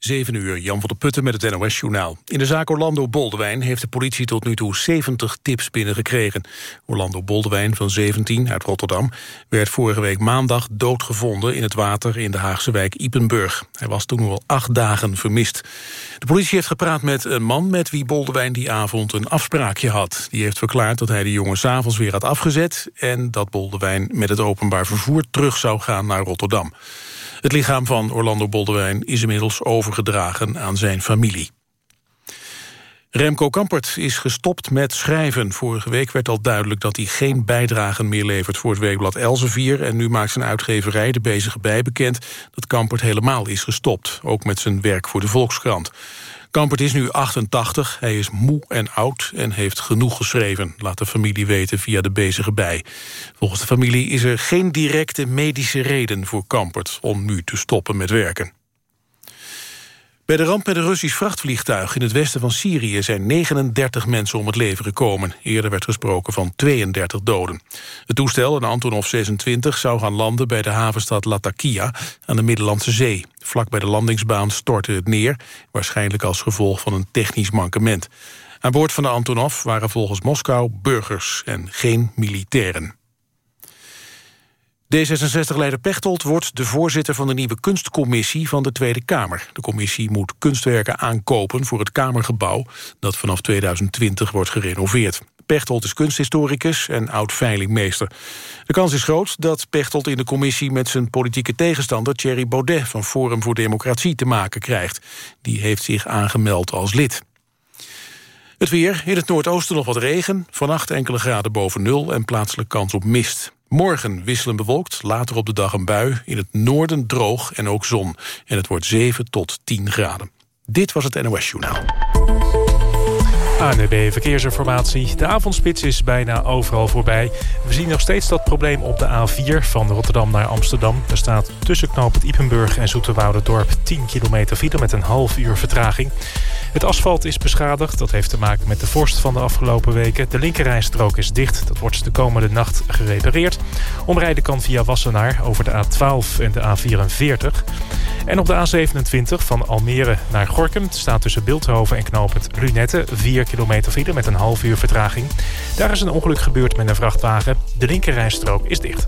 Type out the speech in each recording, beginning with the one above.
7 uur, Jan van der Putten met het NOS-journaal. In de zaak Orlando Boldewijn heeft de politie tot nu toe 70 tips binnengekregen. Orlando Boldewijn van 17 uit Rotterdam werd vorige week maandag doodgevonden in het water in de Haagse wijk Ipenburg. Hij was toen al acht dagen vermist. De politie heeft gepraat met een man met wie Boldewijn die avond een afspraakje had. Die heeft verklaard dat hij de jongen s'avonds weer had afgezet... en dat Boldewijn met het openbaar vervoer terug zou gaan naar Rotterdam. Het lichaam van Orlando Boldewijn is inmiddels overgedragen aan zijn familie. Remco Kampert is gestopt met schrijven. Vorige week werd al duidelijk dat hij geen bijdragen meer levert voor het weekblad Elsevier. En nu maakt zijn uitgeverij De Bezige Bij bekend dat Kampert helemaal is gestopt. Ook met zijn werk voor de Volkskrant. Kampert is nu 88, hij is moe en oud en heeft genoeg geschreven... laat de familie weten via de bezige bij. Volgens de familie is er geen directe medische reden voor Kampert... om nu te stoppen met werken. Bij de ramp met een Russisch vrachtvliegtuig in het westen van Syrië... zijn 39 mensen om het leven gekomen. Eerder werd gesproken van 32 doden. Het toestel, een Antonov 26, zou gaan landen bij de havenstad Latakia... aan de Middellandse Zee. Vlak bij de landingsbaan stortte het neer... waarschijnlijk als gevolg van een technisch mankement. Aan boord van de Antonov waren volgens Moskou burgers en geen militairen. D66-leider Pechtold wordt de voorzitter van de nieuwe kunstcommissie van de Tweede Kamer. De commissie moet kunstwerken aankopen voor het Kamergebouw... dat vanaf 2020 wordt gerenoveerd. Pechtold is kunsthistoricus en oud-veilingmeester. De kans is groot dat Pechtold in de commissie met zijn politieke tegenstander Thierry Baudet van Forum voor Democratie te maken krijgt. Die heeft zich aangemeld als lid. Het weer, in het noordoosten nog wat regen, vannacht enkele graden boven nul en plaatselijk kans op mist. Morgen wisselen bewolkt, later op de dag een bui. In het noorden droog en ook zon. En het wordt 7 tot 10 graden. Dit was het NOS Journaal. ANWB Verkeersinformatie. De avondspits is bijna overal voorbij. We zien nog steeds dat probleem op de A4 van Rotterdam naar Amsterdam. Er staat tussen knooppunt Ipenburg en Dorp 10 kilometer file met een half uur vertraging. Het asfalt is beschadigd. Dat heeft te maken met de vorst van de afgelopen weken. De linkerrijstrook is dicht. Dat wordt de komende nacht gerepareerd. Omrijden kan via Wassenaar over de A12 en de A44. En op de A27 van Almere naar Gorkum staat tussen Beeldhoven en knooppunt Lunette 4 kilometer file met een half uur vertraging. Daar is een ongeluk gebeurd met een vrachtwagen. De linkerrijstrook is dicht.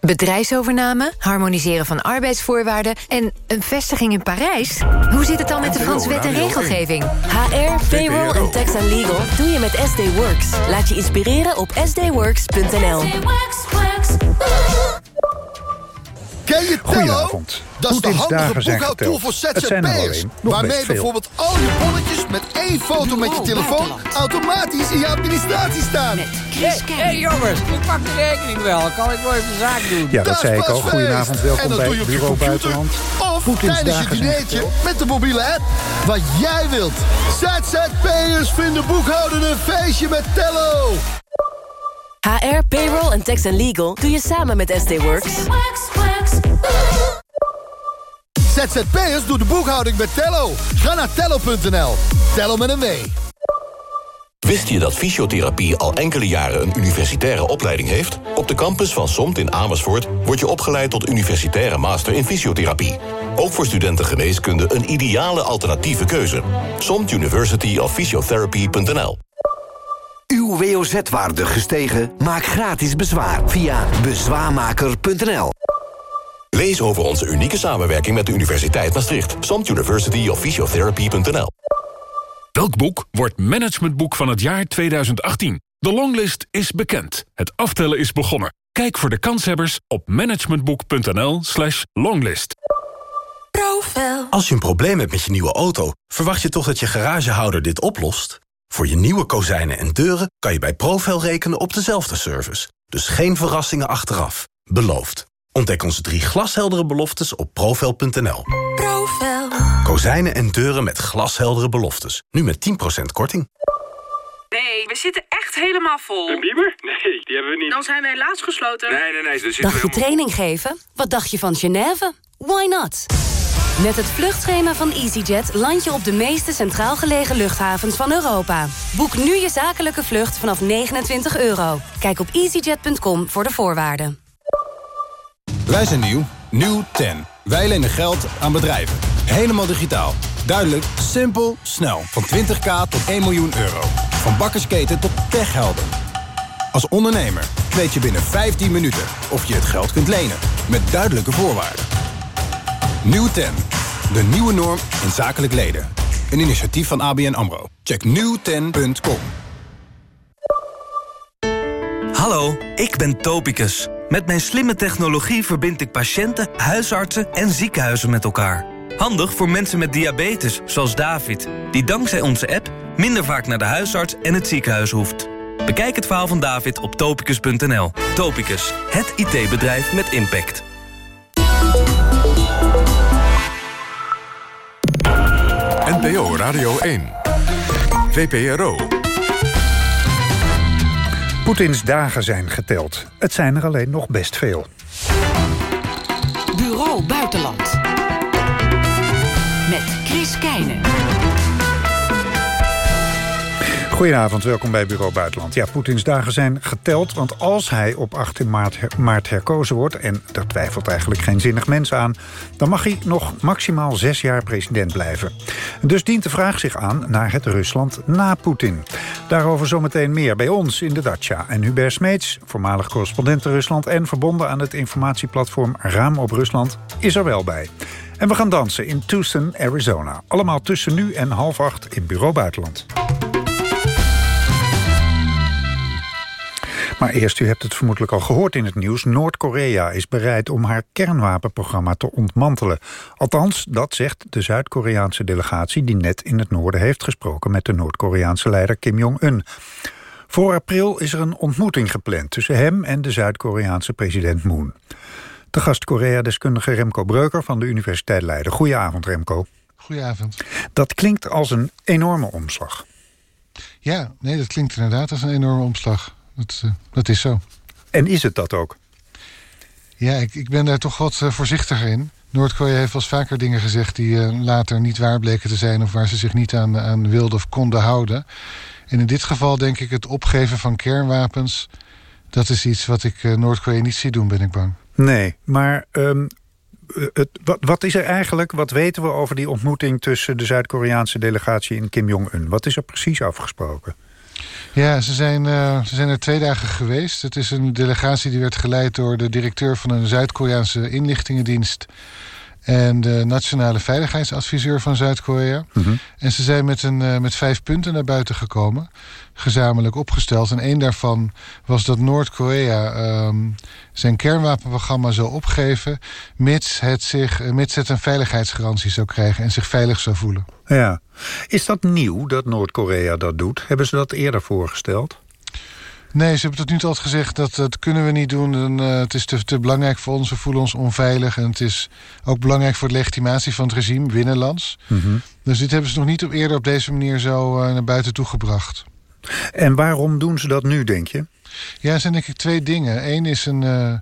Bedrijfsovername, harmoniseren van arbeidsvoorwaarden en een vestiging in Parijs? Hoe zit het dan met de Franse wet en regelgeving? HR, payroll en tax and legal doe je met SD Works. Laat je inspireren op sdworks.nl. Ken je Tello? Goedenavond. Dat is de handige boekhoudtool voor Het er ZZP'ers. Waarmee bijvoorbeeld al je bonnetjes met één foto met je telefoon... automatisch in je administratie staan. Hé hey, jongens, ik pak de rekening wel. Kan ik wel even de zaak doen? Ja, dat Dat zei ik al. Goedenavond, welkom dat bij doe je op je Bureau computer Buitenland. Of tijdens je dinertje met de mobiele app. Wat jij wilt. ZZP'ers vinden boekhouden een feestje met Tello. HR, payroll en tax and legal doe je samen met SD Works. ZZP'ers doet de boekhouding met Tello. Ga naar tello.nl. Tello met een W. Wist je dat fysiotherapie al enkele jaren een universitaire opleiding heeft? Op de campus van SOMT in Amersfoort word je opgeleid tot universitaire master in fysiotherapie. Ook voor studenten geneeskunde een ideale alternatieve keuze. SOMT University of Physiotherapy.nl Uw WOZ-waarde gestegen? Maak gratis bezwaar via bezwaarmaker.nl. Lees over onze unieke samenwerking met de Universiteit Maastricht. SOMT University of Physiotherapy.nl Welk boek wordt managementboek van het jaar 2018? De longlist is bekend. Het aftellen is begonnen. Kijk voor de kanshebbers op managementboek.nl slash longlist. Als je een probleem hebt met je nieuwe auto... verwacht je toch dat je garagehouder dit oplost? Voor je nieuwe kozijnen en deuren kan je bij Profel rekenen op dezelfde service. Dus geen verrassingen achteraf. Beloofd. Ontdek onze drie glasheldere beloftes op profel.nl. Profel. Kozijnen en deuren met glasheldere beloftes. Nu met 10% korting. Nee, we zitten echt helemaal vol. Een bieber? Nee, die hebben we niet. Dan zijn we helaas gesloten. Nee, nee, nee. Dus Dacht je training geven? Wat dacht je van Genève? Why not? Met het vluchtschema van EasyJet land je op de meeste centraal gelegen luchthavens van Europa. Boek nu je zakelijke vlucht vanaf 29 euro. Kijk op easyjet.com voor de voorwaarden. Wij zijn nieuw. Nieuw 10. Wij lenen geld aan bedrijven. Helemaal digitaal. Duidelijk, simpel, snel. Van 20k tot 1 miljoen euro. Van bakkersketen tot techhelden. Als ondernemer weet je binnen 15 minuten of je het geld kunt lenen. Met duidelijke voorwaarden. Nieuw 10. De nieuwe norm in zakelijk leden. Een initiatief van ABN AMRO. Check nieuw10.com. Hallo, ik ben Topicus. Met mijn slimme technologie verbind ik patiënten, huisartsen en ziekenhuizen met elkaar. Handig voor mensen met diabetes, zoals David... die dankzij onze app minder vaak naar de huisarts en het ziekenhuis hoeft. Bekijk het verhaal van David op topicus.nl. Topicus, het IT-bedrijf met impact. NPO Radio 1. VPRO. Poetins dagen zijn geteld. Het zijn er alleen nog best veel. Bureau Buitenland. Met Chris Keijnen. Goedenavond, welkom bij Bureau Buitenland. Ja, Poetins dagen zijn geteld, want als hij op 18 maart, maart herkozen wordt... en daar twijfelt eigenlijk geen zinnig mens aan... dan mag hij nog maximaal zes jaar president blijven. Dus dient de vraag zich aan naar het Rusland na Poetin. Daarover zometeen meer bij ons in de Dacia. En Hubert Smeets, voormalig correspondent in Rusland... en verbonden aan het informatieplatform Raam op Rusland, is er wel bij. En we gaan dansen in Tucson, Arizona. Allemaal tussen nu en half acht in Bureau Buitenland. Maar eerst, u hebt het vermoedelijk al gehoord in het nieuws... Noord-Korea is bereid om haar kernwapenprogramma te ontmantelen. Althans, dat zegt de Zuid-Koreaanse delegatie... die net in het noorden heeft gesproken met de Noord-Koreaanse leider Kim Jong-un. Voor april is er een ontmoeting gepland tussen hem en de Zuid-Koreaanse president Moon. De gast Korea-deskundige Remco Breuker van de Universiteit Leiden. Goedenavond, Remco. Goedenavond. Dat klinkt als een enorme omslag. Ja, nee, dat klinkt inderdaad als een enorme omslag. Dat, uh, dat is zo. En is het dat ook? Ja, ik, ik ben daar toch wat uh, voorzichtiger in. Noord-Korea heeft wel eens vaker dingen gezegd... die uh, later niet waar bleken te zijn... of waar ze zich niet aan, aan wilden of konden houden. En in dit geval denk ik het opgeven van kernwapens... dat is iets wat ik Noord-Korea niet zie doen, ben ik bang. Nee, maar um, het, wat, wat, is er eigenlijk... wat weten we over die ontmoeting tussen de Zuid-Koreaanse delegatie... en Kim Jong-un? Wat is er precies afgesproken? Ja, ze zijn, uh, ze zijn er twee dagen geweest. Het is een delegatie die werd geleid door de directeur van een Zuid-Koreaanse inlichtingendienst en de nationale veiligheidsadviseur van Zuid-Korea. Mm -hmm. En ze zijn met, een, uh, met vijf punten naar buiten gekomen, gezamenlijk opgesteld. En één daarvan was dat Noord-Korea um, zijn kernwapenprogramma zou opgeven... mits het, zich, uh, mits het een veiligheidsgarantie zou krijgen en zich veilig zou voelen. Ja. Is dat nieuw dat Noord-Korea dat doet? Hebben ze dat eerder voorgesteld? Nee, ze hebben tot nu toe altijd gezegd dat dat kunnen we niet doen. En, uh, het is te, te, belangrijk voor ons, we voelen ons onveilig. En het is ook belangrijk voor de legitimatie van het regime binnenlands. Mm -hmm. Dus dit hebben ze nog niet op, eerder op deze manier zo uh, naar buiten toe gebracht. En waarom doen ze dat nu, denk je? Ja, er zijn denk ik twee dingen. Eén is een... Uh,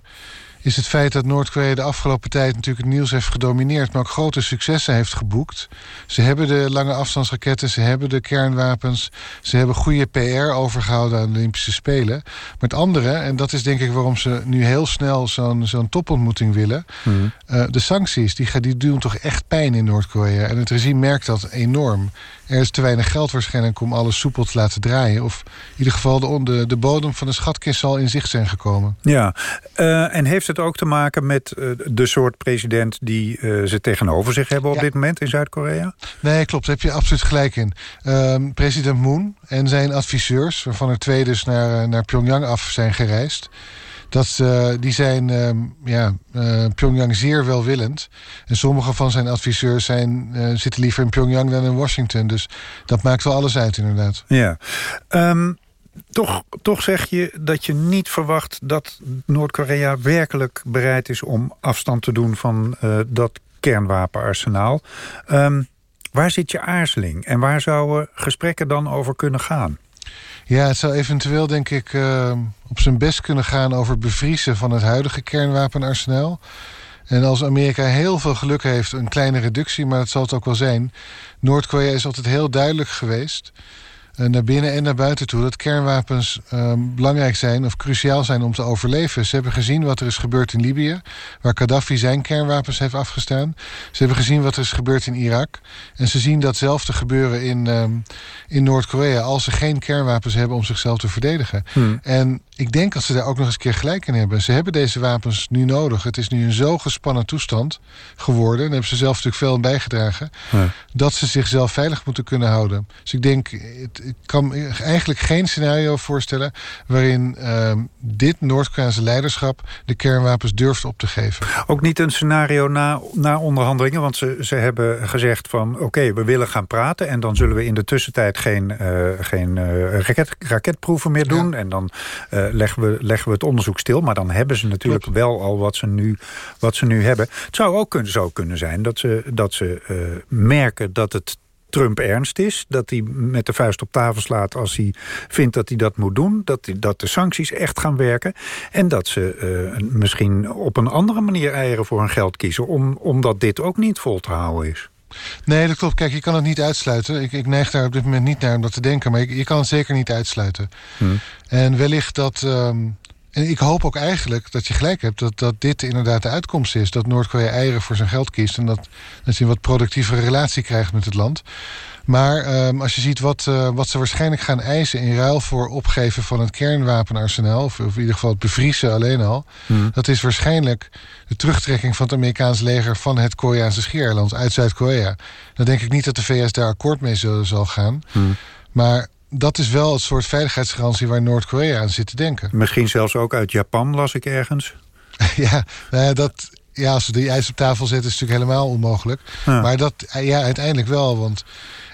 is het feit dat Noord-Korea de afgelopen tijd natuurlijk het nieuws heeft gedomineerd... maar ook grote successen heeft geboekt. Ze hebben de lange afstandsraketten, ze hebben de kernwapens... ze hebben goede PR overgehouden aan de Olympische Spelen. Maar het andere, en dat is denk ik waarom ze nu heel snel zo'n zo'n topontmoeting willen... Mm. Uh, de sancties, die, die doen toch echt pijn in Noord-Korea. En het regime merkt dat enorm. Er is te weinig geld waarschijnlijk om alles soepel te laten draaien. Of in ieder geval de, de, de bodem van de schatkist zal in zicht zijn gekomen. Ja, uh, en heeft het ook te maken met uh, de soort president... die uh, ze tegenover zich hebben op ja. dit moment in Zuid-Korea? Nee, klopt. Daar heb je absoluut gelijk in. Ehm, president Moon en zijn adviseurs... waarvan er twee dus naar, naar Pyongyang af zijn gereisd... Dat, die zijn uh, ja, uh, Pyongyang zeer welwillend. En sommige van zijn adviseurs zijn, zitten liever in Pyongyang dan in Washington. Dus dat maakt wel alles uit inderdaad. Ja. Um, toch, toch zeg je dat je niet verwacht dat Noord-Korea werkelijk bereid is... om afstand te doen van dat kernwapenarsenaal. Um, waar zit je aarzeling? En waar zouden gesprekken dan over kunnen gaan? Ja, het zou eventueel denk ik uh, op zijn best kunnen gaan over bevriezen van het huidige kernwapenarsenaal. En als Amerika heel veel geluk heeft, een kleine reductie, maar dat zal het ook wel zijn. Noord-Korea is altijd heel duidelijk geweest. Eh, naar binnen en naar buiten toe... dat kernwapens uh, belangrijk zijn of cruciaal zijn om te overleven. Ze hebben gezien wat er is gebeurd in Libië... waar Gaddafi zijn kernwapens heeft afgestaan. Ze hebben gezien wat er is gebeurd in Irak. En ze zien datzelfde gebeuren in, um, in Noord-Korea... als ze geen kernwapens hebben om zichzelf te verdedigen. Hmm. En ik denk dat ze daar ook nog eens een keer gelijk in hebben. Ze hebben deze wapens nu nodig. Het is nu een zo gespannen toestand geworden... en daar hebben ze zelf natuurlijk veel aan bijgedragen... Ja. dat ze zichzelf veilig moeten kunnen houden. Dus ik denk, ik kan eigenlijk geen scenario voorstellen... waarin uh, dit Noord-Koreaanse leiderschap de kernwapens durft op te geven. Ook niet een scenario na, na onderhandelingen? Want ze, ze hebben gezegd van oké, we willen gaan praten... en dan zullen we in de tussentijd geen, uh, geen uh, raket, raketproeven meer doen... Ja. en dan uh, leggen, we, leggen we het onderzoek stil. Maar dan hebben ze natuurlijk Klopt. wel al wat ze, nu, wat ze nu hebben. Het zou ook kunnen, zo kunnen zijn dat ze, dat ze merken dat het Trump ernst is. Dat hij met de vuist op tafel slaat als hij vindt dat hij dat moet doen. Dat, die, dat de sancties echt gaan werken. En dat ze uh, misschien op een andere manier eieren voor hun geld kiezen. Om, omdat dit ook niet vol te houden is. Nee, dat klopt. Kijk, je kan het niet uitsluiten. Ik, ik neig daar op dit moment niet naar om dat te denken. Maar je, je kan het zeker niet uitsluiten. Hmm. En wellicht dat... Um, en ik hoop ook eigenlijk dat je gelijk hebt... dat, dat dit inderdaad de uitkomst is. Dat Noord-Korea eieren voor zijn geld kiest... en dat, dat je een wat productievere relatie krijgt met het land. Maar um, als je ziet wat, uh, wat ze waarschijnlijk gaan eisen... in ruil voor opgeven van het kernwapenarsenaal... of, of in ieder geval het bevriezen alleen al... Hmm. dat is waarschijnlijk de terugtrekking van het Amerikaans leger... van het Koreaanse schiereiland uit Zuid-Korea. Dan denk ik niet dat de VS daar akkoord mee zal, zal gaan. Hmm. Maar dat is wel het soort veiligheidsgarantie waar Noord-Korea aan zit te denken. Misschien zelfs ook uit Japan, las ik ergens. ja, nou dat, ja, als ze die ijs op tafel zetten is het natuurlijk helemaal onmogelijk. Ja. Maar dat, ja, uiteindelijk wel, want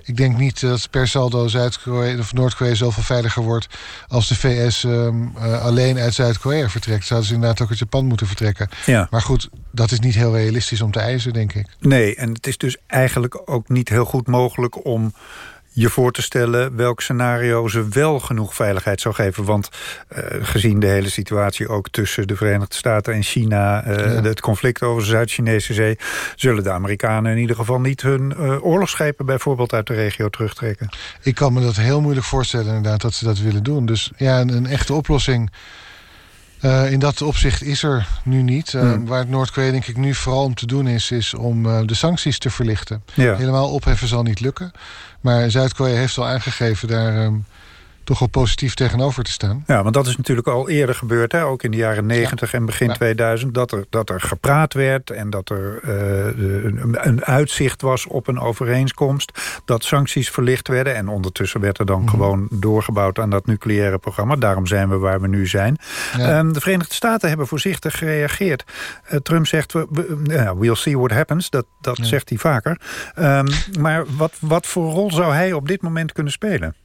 ik denk niet dat per saldo Zuid-Korea of Noord-Korea zoveel veiliger wordt als de VS um, uh, alleen uit Zuid-Korea vertrekt. Zouden ze inderdaad ook uit Japan moeten vertrekken. Ja. Maar goed, dat is niet heel realistisch om te eisen, denk ik. Nee, en het is dus eigenlijk ook niet heel goed mogelijk om je voor te stellen welk scenario ze wel genoeg veiligheid zou geven. Want uh, gezien de hele situatie ook tussen de Verenigde Staten en China... Uh, ja. het conflict over de Zuid-Chinese zee... zullen de Amerikanen in ieder geval niet hun uh, oorlogsschepen... bijvoorbeeld uit de regio terugtrekken. Ik kan me dat heel moeilijk voorstellen inderdaad dat ze dat willen doen. Dus ja, een, een echte oplossing... Uh, in dat opzicht is er nu niet. Uh, hmm. Waar het Noord-Korea denk ik nu vooral om te doen is... is om uh, de sancties te verlichten. Ja. Helemaal opheffen zal niet lukken. Maar Zuid-Korea heeft al aangegeven daar... Um, toch wel positief tegenover te staan. Ja, want dat is natuurlijk al eerder gebeurd, hè? ook in de jaren 90 ja. en begin ja. 2000... Dat er, dat er gepraat werd en dat er uh, een, een, uitzicht was op een overeenkomst... dat sancties verlicht werden en ondertussen werd er dan mm. gewoon doorgebouwd... aan dat nucleaire programma. Daarom zijn we waar we nu zijn. Ja. Um, de Verenigde Staten hebben voorzichtig gereageerd. Uh, Trump zegt, we, uh, we'll see what happens, dat, dat zegt hij vaker. Um, maar wat, wat voor rol zou hij op dit moment kunnen spelen?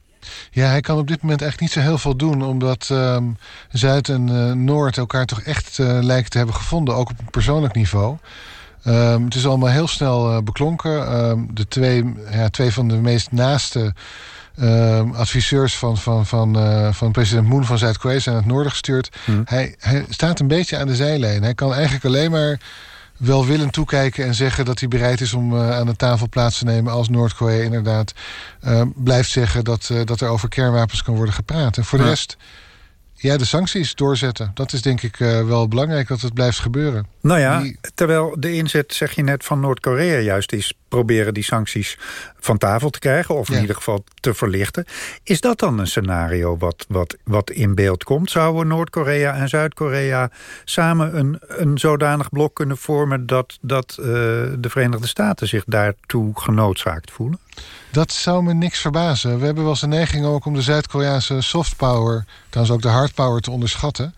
Ja, hij kan op dit moment echt niet zo heel veel doen... omdat um, Zuid en uh, Noord elkaar toch echt uh, lijken te hebben gevonden. Ook op een persoonlijk niveau. Um, het is allemaal heel snel uh, beklonken. Um, de twee, ja, twee van de meest naaste adviseurs van, van, van, van president Moon van Zuid-Korea... zijn naar het noorden gestuurd. Hmm. Hij, hij staat een beetje aan de zijlijn. Hij kan eigenlijk alleen maar welwillend toekijken en zeggen dat hij bereid is om uh, aan de tafel plaats te nemen als Noord-Korea inderdaad uh, blijft zeggen dat, uh, dat er over kernwapens kan worden gepraat. En voor ja. de rest, ja, de sancties doorzetten. Dat is denk ik wel belangrijk dat het blijft gebeuren. Nou ja, die... terwijl de inzet, zeg je net, van Noord-Korea juist is proberen die sancties van tafel te krijgen... of in ja. ieder geval te verlichten. Is dat dan een scenario wat, wat, wat in beeld komt? Zouden Noord-Korea en Zuid-Korea samen een, een zodanig blok kunnen vormen... dat, dat uh, de Verenigde Staten zich daartoe genoodzaakt voelen? Dat zou me niks verbazen. We hebben wel eens een neiging ook om de Zuid-Koreaanse soft power... trouwens ook de hard power te onderschatten...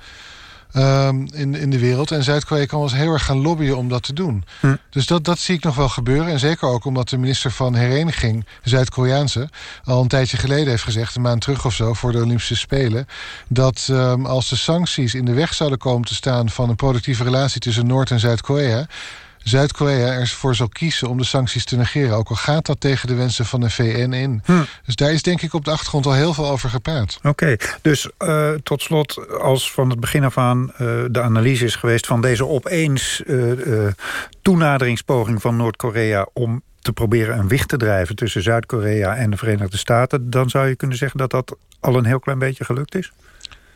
Um, in, in de wereld. En Zuid-Korea kan wel eens heel erg gaan lobbyen om dat te doen. Hm. Dus dat, dat zie ik nog wel gebeuren. En zeker ook omdat de minister van Hereniging, Zuid-Koreaanse... al een tijdje geleden heeft gezegd, een maand terug of zo... voor de Olympische Spelen... dat um, als de sancties in de weg zouden komen te staan... van een productieve relatie tussen Noord- en Zuid-Korea... Zuid-Korea ervoor zal kiezen om de sancties te negeren. Ook al gaat dat tegen de wensen van de VN in. Hm. Dus daar is denk ik op de achtergrond al heel veel over gepraat. Oké, okay. dus uh, tot slot, als van het begin af aan uh, de analyse is geweest... van deze opeens uh, toenaderingspoging van Noord-Korea... om te proberen een wicht te drijven... tussen Zuid-Korea en de Verenigde Staten... dan zou je kunnen zeggen dat dat al een heel klein beetje gelukt is?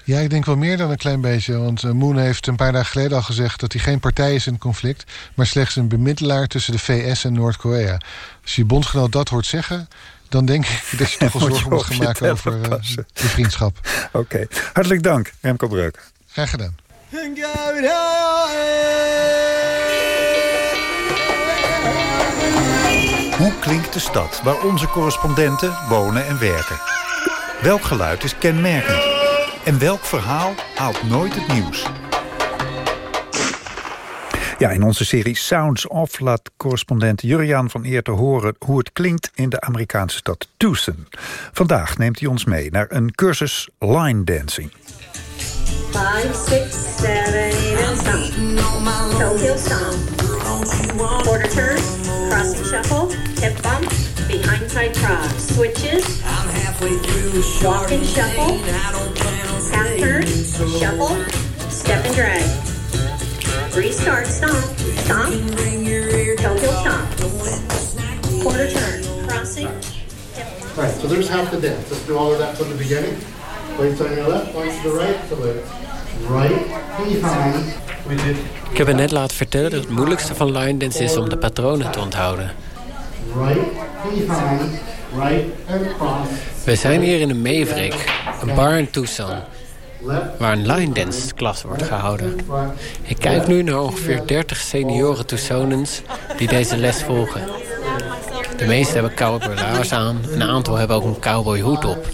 Ja, ik denk wel meer dan een klein beetje. Want uh, Moon heeft een paar dagen geleden al gezegd... dat hij geen partij is in het conflict... maar slechts een bemiddelaar tussen de VS en Noord-Korea. Als je bondgenoot dat hoort zeggen... dan denk ik dat je toch wel zorgen moet gaan maken over uh, de vriendschap. Oké, okay. hartelijk dank, Remco Breuk. Graag gedaan. Hoe klinkt de stad waar onze correspondenten wonen en werken? Welk geluid is kenmerkend? En welk verhaal haalt nooit het nieuws? Ja, in onze serie Sounds Off laat correspondent Juriaan van Eer te horen... hoe het klinkt in de Amerikaanse stad Tucson. Vandaag neemt hij ons mee naar een cursus line dancing. 5, 6, 7, 8 and Toe heel stomp. Quarter turn, cross shuffle, hip bump, behind side cross. Switches, walk and shuffle, half turn, shuffle, step and drag. Restart, stomp, stomp, toe heel stomp. Quarter turn, crossing. All right, so there's half the dance. Let's do all of that from the beginning. Weights on your left, weights to the right, so it's right behind. We did Ik heb het net laten vertellen dat het moeilijkste van line dance is om de patronen te onthouden. Right behind, right and cross. We zijn hier in een Maverick, een bar in Tucson, waar een line dance klas wordt gehouden. Ik kijk nu naar ongeveer 30 senioren Tucsonens die deze les volgen. De meesten hebben cowboylaars aan, een aantal hebben ook een cowboyhoed op.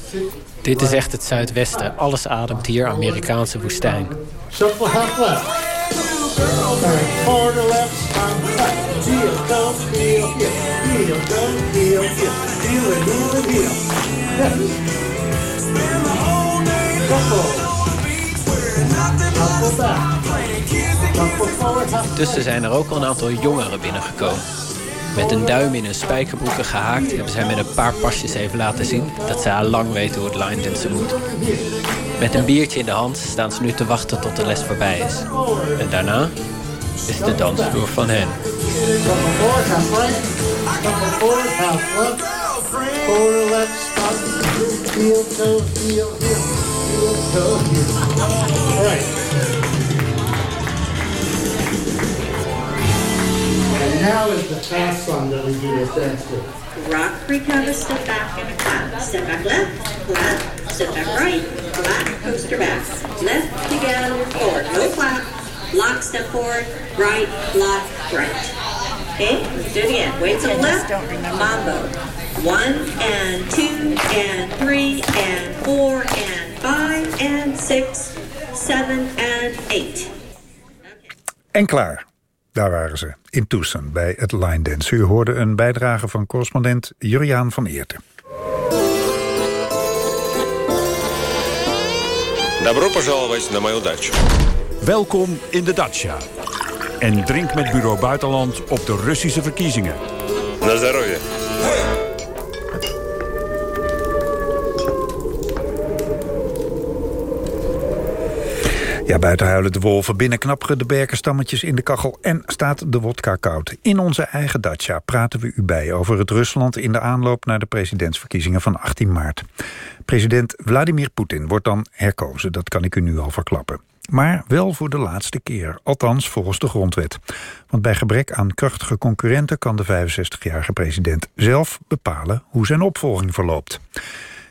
Dit is echt het zuidwesten. Alles ademt hier Amerikaanse woestijn. Shuffle half left. Left, come, heel, heel. Heel and heel and half Tussen zijn er ook al een aantal jongeren binnengekomen. Met een duim in hun spijkerbroeken gehaakt... hebben zij met een paar pasjes even laten zien... dat zij al lang weten hoe het line dansen moet. Met een biertje in de hand staan ze nu te wachten tot de les voorbij is. En daarna is de dansvloer van hen. Shuffle forward, half left. Corner left, stomp. Heel, toe, heel, heel. Heel, toe, heel. All right. And now is the fast song that we do this dance to. Rock, recover, step back and a clap. Step back left, clap. Step back right, clap, coaster back. Left together, forward, no clap. Lock, step forward, right, lock, right. Okay, let's do it again. Weights on the left, mambo. One and two and three and four and five and six, seven and eight. En klaar. Daar waren ze, in Tucson, bij het line dance. U hoorde een bijdrage van correspondent Juriaan van Eerten. Добро пожаловать на мою дачу. Welkom in de Dacia. En drink met Bureau Buitenland op de Russische verkiezingen. На здоровье. Ja, buiten huilen de wolven, binnen knapperen de berkenstammetjes in de kachel... en staat de wodka koud. In onze eigen Dacia praten we u bij over het Rusland... in de aanloop naar de presidentsverkiezingen van 18 maart. President Vladimir Poetin wordt dan herkozen, dat kan ik u nu al verklappen. Maar wel voor de laatste keer, althans volgens de grondwet. Want bij gebrek aan krachtige concurrenten... kan de 65-jarige president zelf bepalen hoe zijn opvolging verloopt.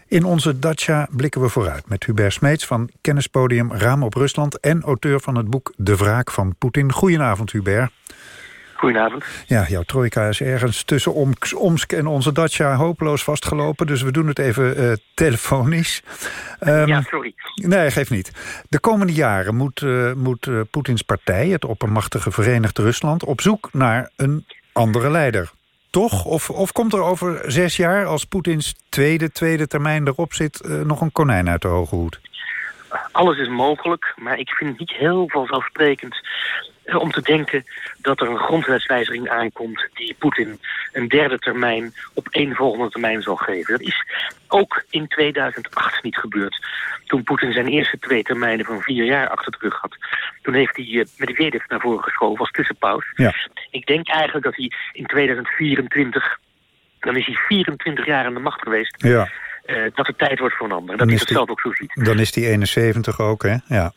In onze Dacia blikken we vooruit met Hubert Smeets van kennispodium Raam op Rusland... en auteur van het boek De Wraak van Poetin. Goedenavond, Hubert. Goedenavond. Ja, jouw trojka is ergens tussen Omsk, Omsk en onze Dacia hopeloos vastgelopen... dus we doen het even uh, telefonisch. Um, ja, sorry. Nee, geeft niet. De komende jaren moet, uh, moet uh, Poetins partij, het oppermachtige Verenigd Rusland... op zoek naar een andere leider. Toch? Of, of komt er over zes jaar, als Poetins tweede, tweede termijn erop zit... nog een konijn uit de hoge hoed? alles is mogelijk, maar ik vind het niet heel vanzelfsprekend eh, om te denken dat er een grondwetswijziging aankomt die Poetin een derde termijn op één volgende termijn zal geven. Dat is ook in 2008 niet gebeurd. Toen Poetin zijn eerste twee termijnen van vier jaar achter de rug had. Toen heeft hij uh, Medvedev naar voren geschoven als tussenpaus. Ja. Ik denk eigenlijk dat hij in 2024, dan is hij 24 jaar aan de macht geweest... Ja. Uh, dat het tijd wordt voor een ander. En dat Dan is het die- zelf ook zo ziet. Dan is die 71 ook, hè? Ja.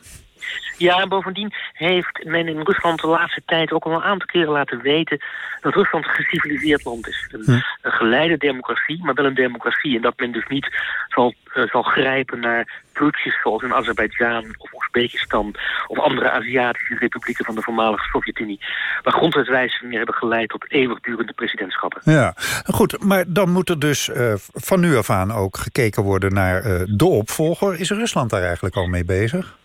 Ja, en bovendien heeft men in Rusland de laatste tijd ook al een aantal keren laten weten dat Rusland een geciviliseerd land is. Een, Hm. een geleide democratie, maar wel een democratie. En dat men dus niet zal, eh, zal grijpen naar putjes zoals in Azerbeidzjan of Oezbekistan of andere Aziatische republieken van de voormalige Sovjet-Unie. Waar grondwetswijzigingen hebben geleid tot eeuwigdurende presidentschappen. Ja, goed, maar dan moet er dus eh, van nu af aan ook gekeken worden naar eh, de opvolger. Is Rusland daar eigenlijk al mee bezig?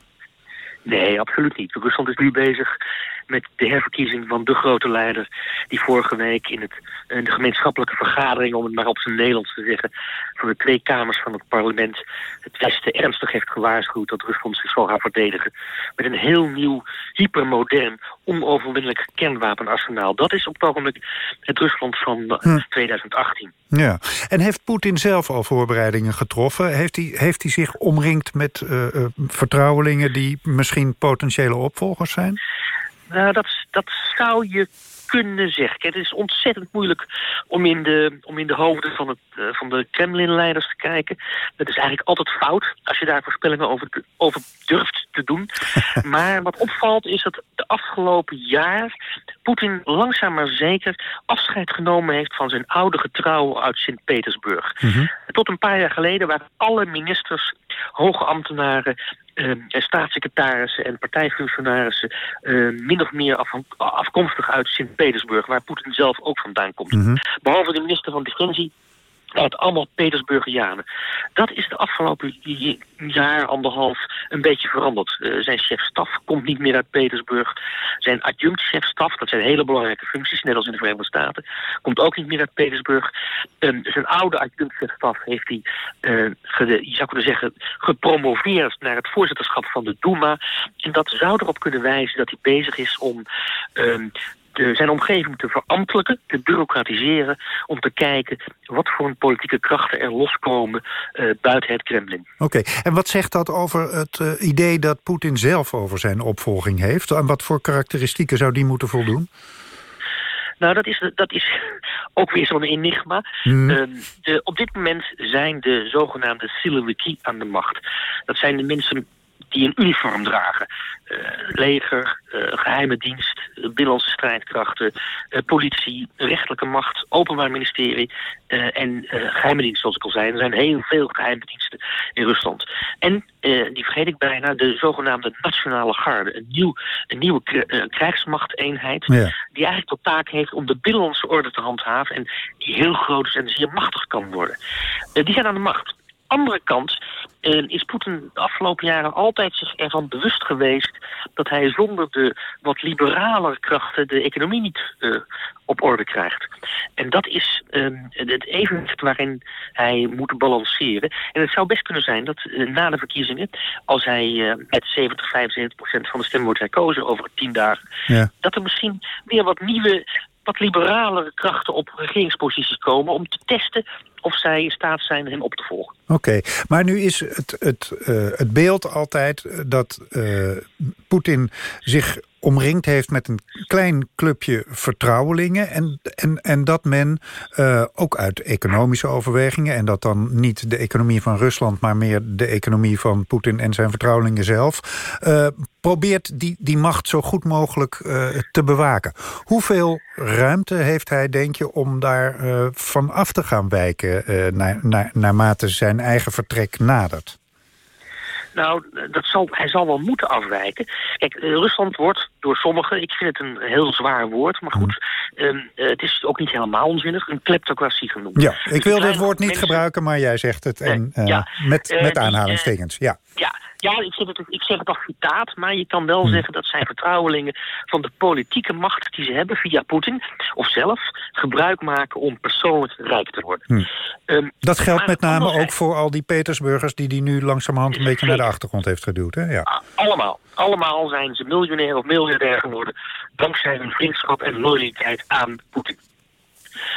Nee, absoluut niet. Rusland is nu bezig met de herverkiezing van de grote leider... die vorige week in, het, in de gemeenschappelijke vergadering... om het maar op zijn Nederlands te zeggen... van de twee kamers van het parlement... het Westen ernstig heeft gewaarschuwd dat Rusland zich zal gaan verdedigen... met een heel nieuw, hypermodern, onoverwinnelijk kernwapenarsenaal. Dat is op het ogenblik het Rusland van eh, Hm. 2018. Ja, en heeft Poetin zelf al voorbereidingen getroffen? Heeft hij, heeft hij zich omringd met eh, eh, vertrouwelingen... die misschien potentiële opvolgers zijn? Nou, dat, dat zou je kunnen zeggen. Kijk, het is ontzettend moeilijk om in de, om in de hoofden van, het, eh, van de Kremlin-leiders te kijken. Dat is eigenlijk altijd fout als je daar voorspellingen over, over durft te doen. maar wat opvalt is dat de afgelopen jaar Poetin langzaam maar zeker afscheid genomen heeft van zijn oude getrouwen uit Sint-Petersburg. Tot een paar jaar geleden waren alle ministers, hoge ambtenaren, eh, en staatssecretarissen en partijfunctionarissen eh, min of meer af, afkomstig uit Sint-Petersburg, waar Poetin zelf ook vandaan komt. Behalve de minister van Defensie uit allemaal Petersburgianen. Dat is de afgelopen jaar, anderhalf, een beetje veranderd. Eh, zijn chef-staf komt niet meer uit Petersburg. Zijn adjunct-chef-staf, dat zijn hele belangrijke functies, net als in de Verenigde Staten, komt ook niet meer uit Petersburg. Ehm, zijn oude adjunct-chef-staf heeft hij, eh, je zou kunnen zeggen, gepromoveerd naar het voorzitterschap van de Duma. En dat zou erop kunnen wijzen dat hij bezig is om ehm, de, zijn omgeving te verambtelijken, te bureaucratiseren... om te kijken wat voor politieke krachten er loskomen eh, buiten het Kremlin. Oké, en wat zegt dat over het eh, idee dat Poetin zelf over zijn opvolging heeft? En wat voor karakteristieken zou die moeten voldoen? Nou, dat is, dat is ook weer zo'n enigma. Mhm. Ehm, de, op dit moment zijn de zogenaamde Siloviki aan de macht. Dat zijn de mensen die een uniform dragen. Eh, leger, eh, geheime dienst, eh, binnenlandse strijdkrachten, politie, rechtelijke macht, openbaar ministerie en eh, geheime dienst, zoals ik al zei. Er zijn heel veel geheime diensten in Rusland. En, die vergeet ik bijna, de zogenaamde nationale garde. Een, nieuw, een nieuwe krijgsmachteenheid Ja. die eigenlijk tot taak heeft om de binnenlandse orde te handhaven... en die heel groot is en zeer machtig kan worden. Die zijn aan de macht. Andere kant eh, is Poetin de afgelopen jaren altijd zich ervan bewust geweest... dat hij zonder de wat liberalere krachten de economie niet eh, op orde krijgt. En dat is eh, het evenwicht waarin hij moet balanceren. En het zou best kunnen zijn dat eh, na de verkiezingen... als hij met 70, 75 procent van de stemmen wordt herkozen over tien dagen Ja. dat er misschien weer wat nieuwe, wat liberalere krachten op regeringsposities komen... om te testen of zij in staat zijn hem op te volgen. Oké, maar nu is het, het, eh, het beeld altijd eh, dat eh, Poetin zich omringd heeft met een klein clubje vertrouwelingen... en, en, en dat men eh, ook uit economische overwegingen... en dat dan niet de economie van Rusland... maar meer de economie van Poetin en zijn vertrouwelingen zelf... eh, probeert die, die macht zo goed mogelijk eh, te bewaken. Hoeveel ruimte heeft hij, denk je, om daar van af te gaan wijken... naar, naar, naarmate zijn eigen vertrek nadert? Nou, dat zal, hij zal wel moeten afwijken. Kijk, eh, Rusland wordt door sommigen, ik vind het een heel zwaar woord... maar goed, ehm, eh, het is ook niet helemaal onzinnig, een kleptocratie genoemd. Ja, ik wil dit zijn woord niet mensen- gebruiken, maar jij zegt het. En, eh, ja. met, met die, aanhalingstekens, ja. Ja, Ja, ik zeg, het, ik zeg het als citaat, maar je kan wel Hm. zeggen dat zijn vertrouwelingen van de politieke macht die ze hebben via Poetin, of zelf, gebruik maken om persoonlijk rijk te worden. Hm. Ehm, Dat geldt met name ook voor al die Petersburgers... die die nu langzamerhand een beetje naar de achtergrond heeft geduwd. Hè? Ja. Allemaal. Allemaal zijn ze miljonair of miljardair geworden dankzij hun vriendschap en loyaliteit aan Poetin.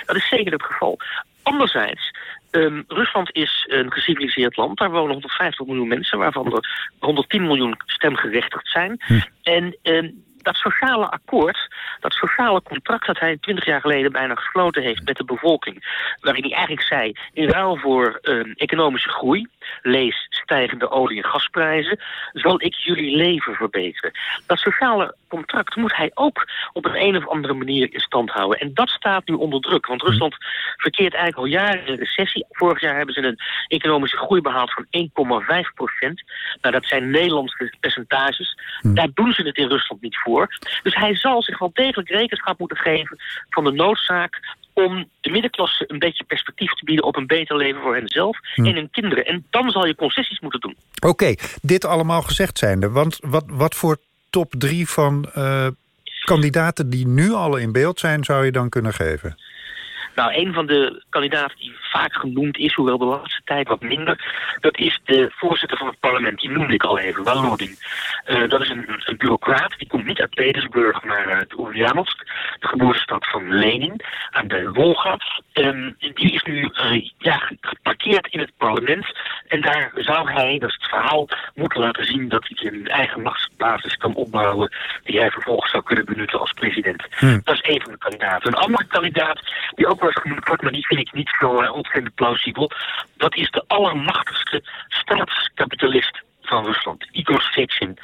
Dat is zeker het geval. Anderzijds, ehm, Rusland is een geciviliseerd land. Daar wonen 150 miljoen mensen, waarvan er 110 miljoen stemgerechtigd zijn. En ehm, dat sociale akkoord, dat sociale contract dat hij 20 jaar geleden bijna gesloten heeft met de bevolking, waarin hij eigenlijk zei, in ruil voor ehm, economische groei, lees stijgende olie- en gasprijzen, zal ik jullie leven verbeteren. Dat sociale contract moet hij ook op een, een of andere manier in stand houden. En dat staat nu onder druk, want Rusland verkeert eigenlijk al jaren in recessie. Vorig jaar hebben ze een economische groei behaald van 1,5 procent. Nou, dat zijn Nederlandse percentages. Daar doen ze het in Rusland niet voor. Dus hij zal zich wel degelijk rekenschap moeten geven van de noodzaak om de middenklasse een beetje perspectief te bieden op een beter leven voor henzelf Hm. en hun kinderen. En dan zal je concessies moeten doen. Oké, dit allemaal gezegd zijnde. Want wat, wat voor top drie van eh, kandidaten die nu al in beeld zijn... zou je dan kunnen geven? Nou, een van de kandidaten die vaak genoemd is, hoewel de laatste tijd wat minder, dat is de voorzitter van het parlement. Die noemde ik al even, Walodin. Eh, dat is een, een bureaucraat, die komt niet uit Petersburg, maar uit Ulyanovsk, de geboortestad van Lenin, aan de Volga. En die is nu eh, ja, geparkeerd in het parlement. En daar zou hij, dat is het verhaal, moeten laten zien dat hij een eigen machtsbasis kan opbouwen, die hij vervolgens zou kunnen benutten als president. Hm. Dat is één van de kandidaten. Een andere kandidaat, die ook wel eens genoemd wordt, maar die vind ik niet zo uh, ontzettend plausibel. Dat is de allermachtigste staatskapitalist van Rusland, Igor Sechin.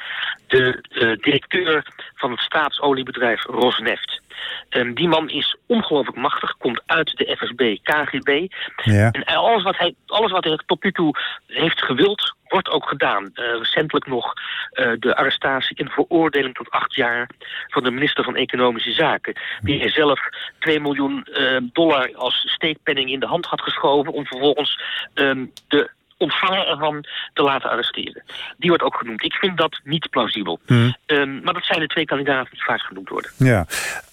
De uh, directeur van het staatsoliebedrijf Rosneft. Um, die man is ongelooflijk machtig, komt uit de FSB, KGB. Ja. En alles wat, hij, alles wat hij tot nu toe heeft gewild, wordt ook gedaan. Uh, recentelijk nog uh, de arrestatie en veroordeling tot acht jaar van de minister van Economische Zaken. Die hij zelf 2 miljoen uh, dollar als steekpenning in de hand had geschoven om vervolgens um, de ontvanger ervan te laten arresteren. Die wordt ook genoemd. Ik vind dat niet plausibel. Hmm. Um, maar dat zijn de twee kandidaten die vaak genoemd worden. Ja.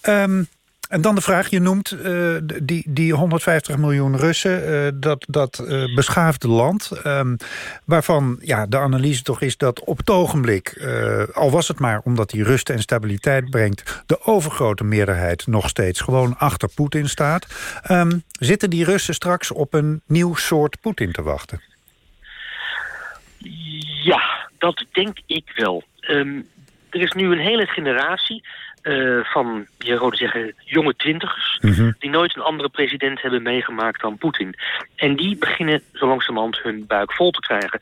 Um, en dan de vraag, je noemt uh, die, die 150 miljoen Russen, uh, dat, dat uh, beschaafde land... Um, waarvan ja, de analyse toch is dat op het ogenblik... al was het maar omdat die rust en stabiliteit brengt... de overgrote meerderheid nog steeds gewoon achter Poetin staat. Zitten die Russen straks op een nieuw soort Poetin te wachten? Ja, dat denk ik wel. Um, er is nu een hele generatie uh, van, je zou zeggen, jonge twintigers... Mm -hmm. die nooit een andere president hebben meegemaakt dan Poetin. En die beginnen zo langzamerhand hun buik vol te krijgen...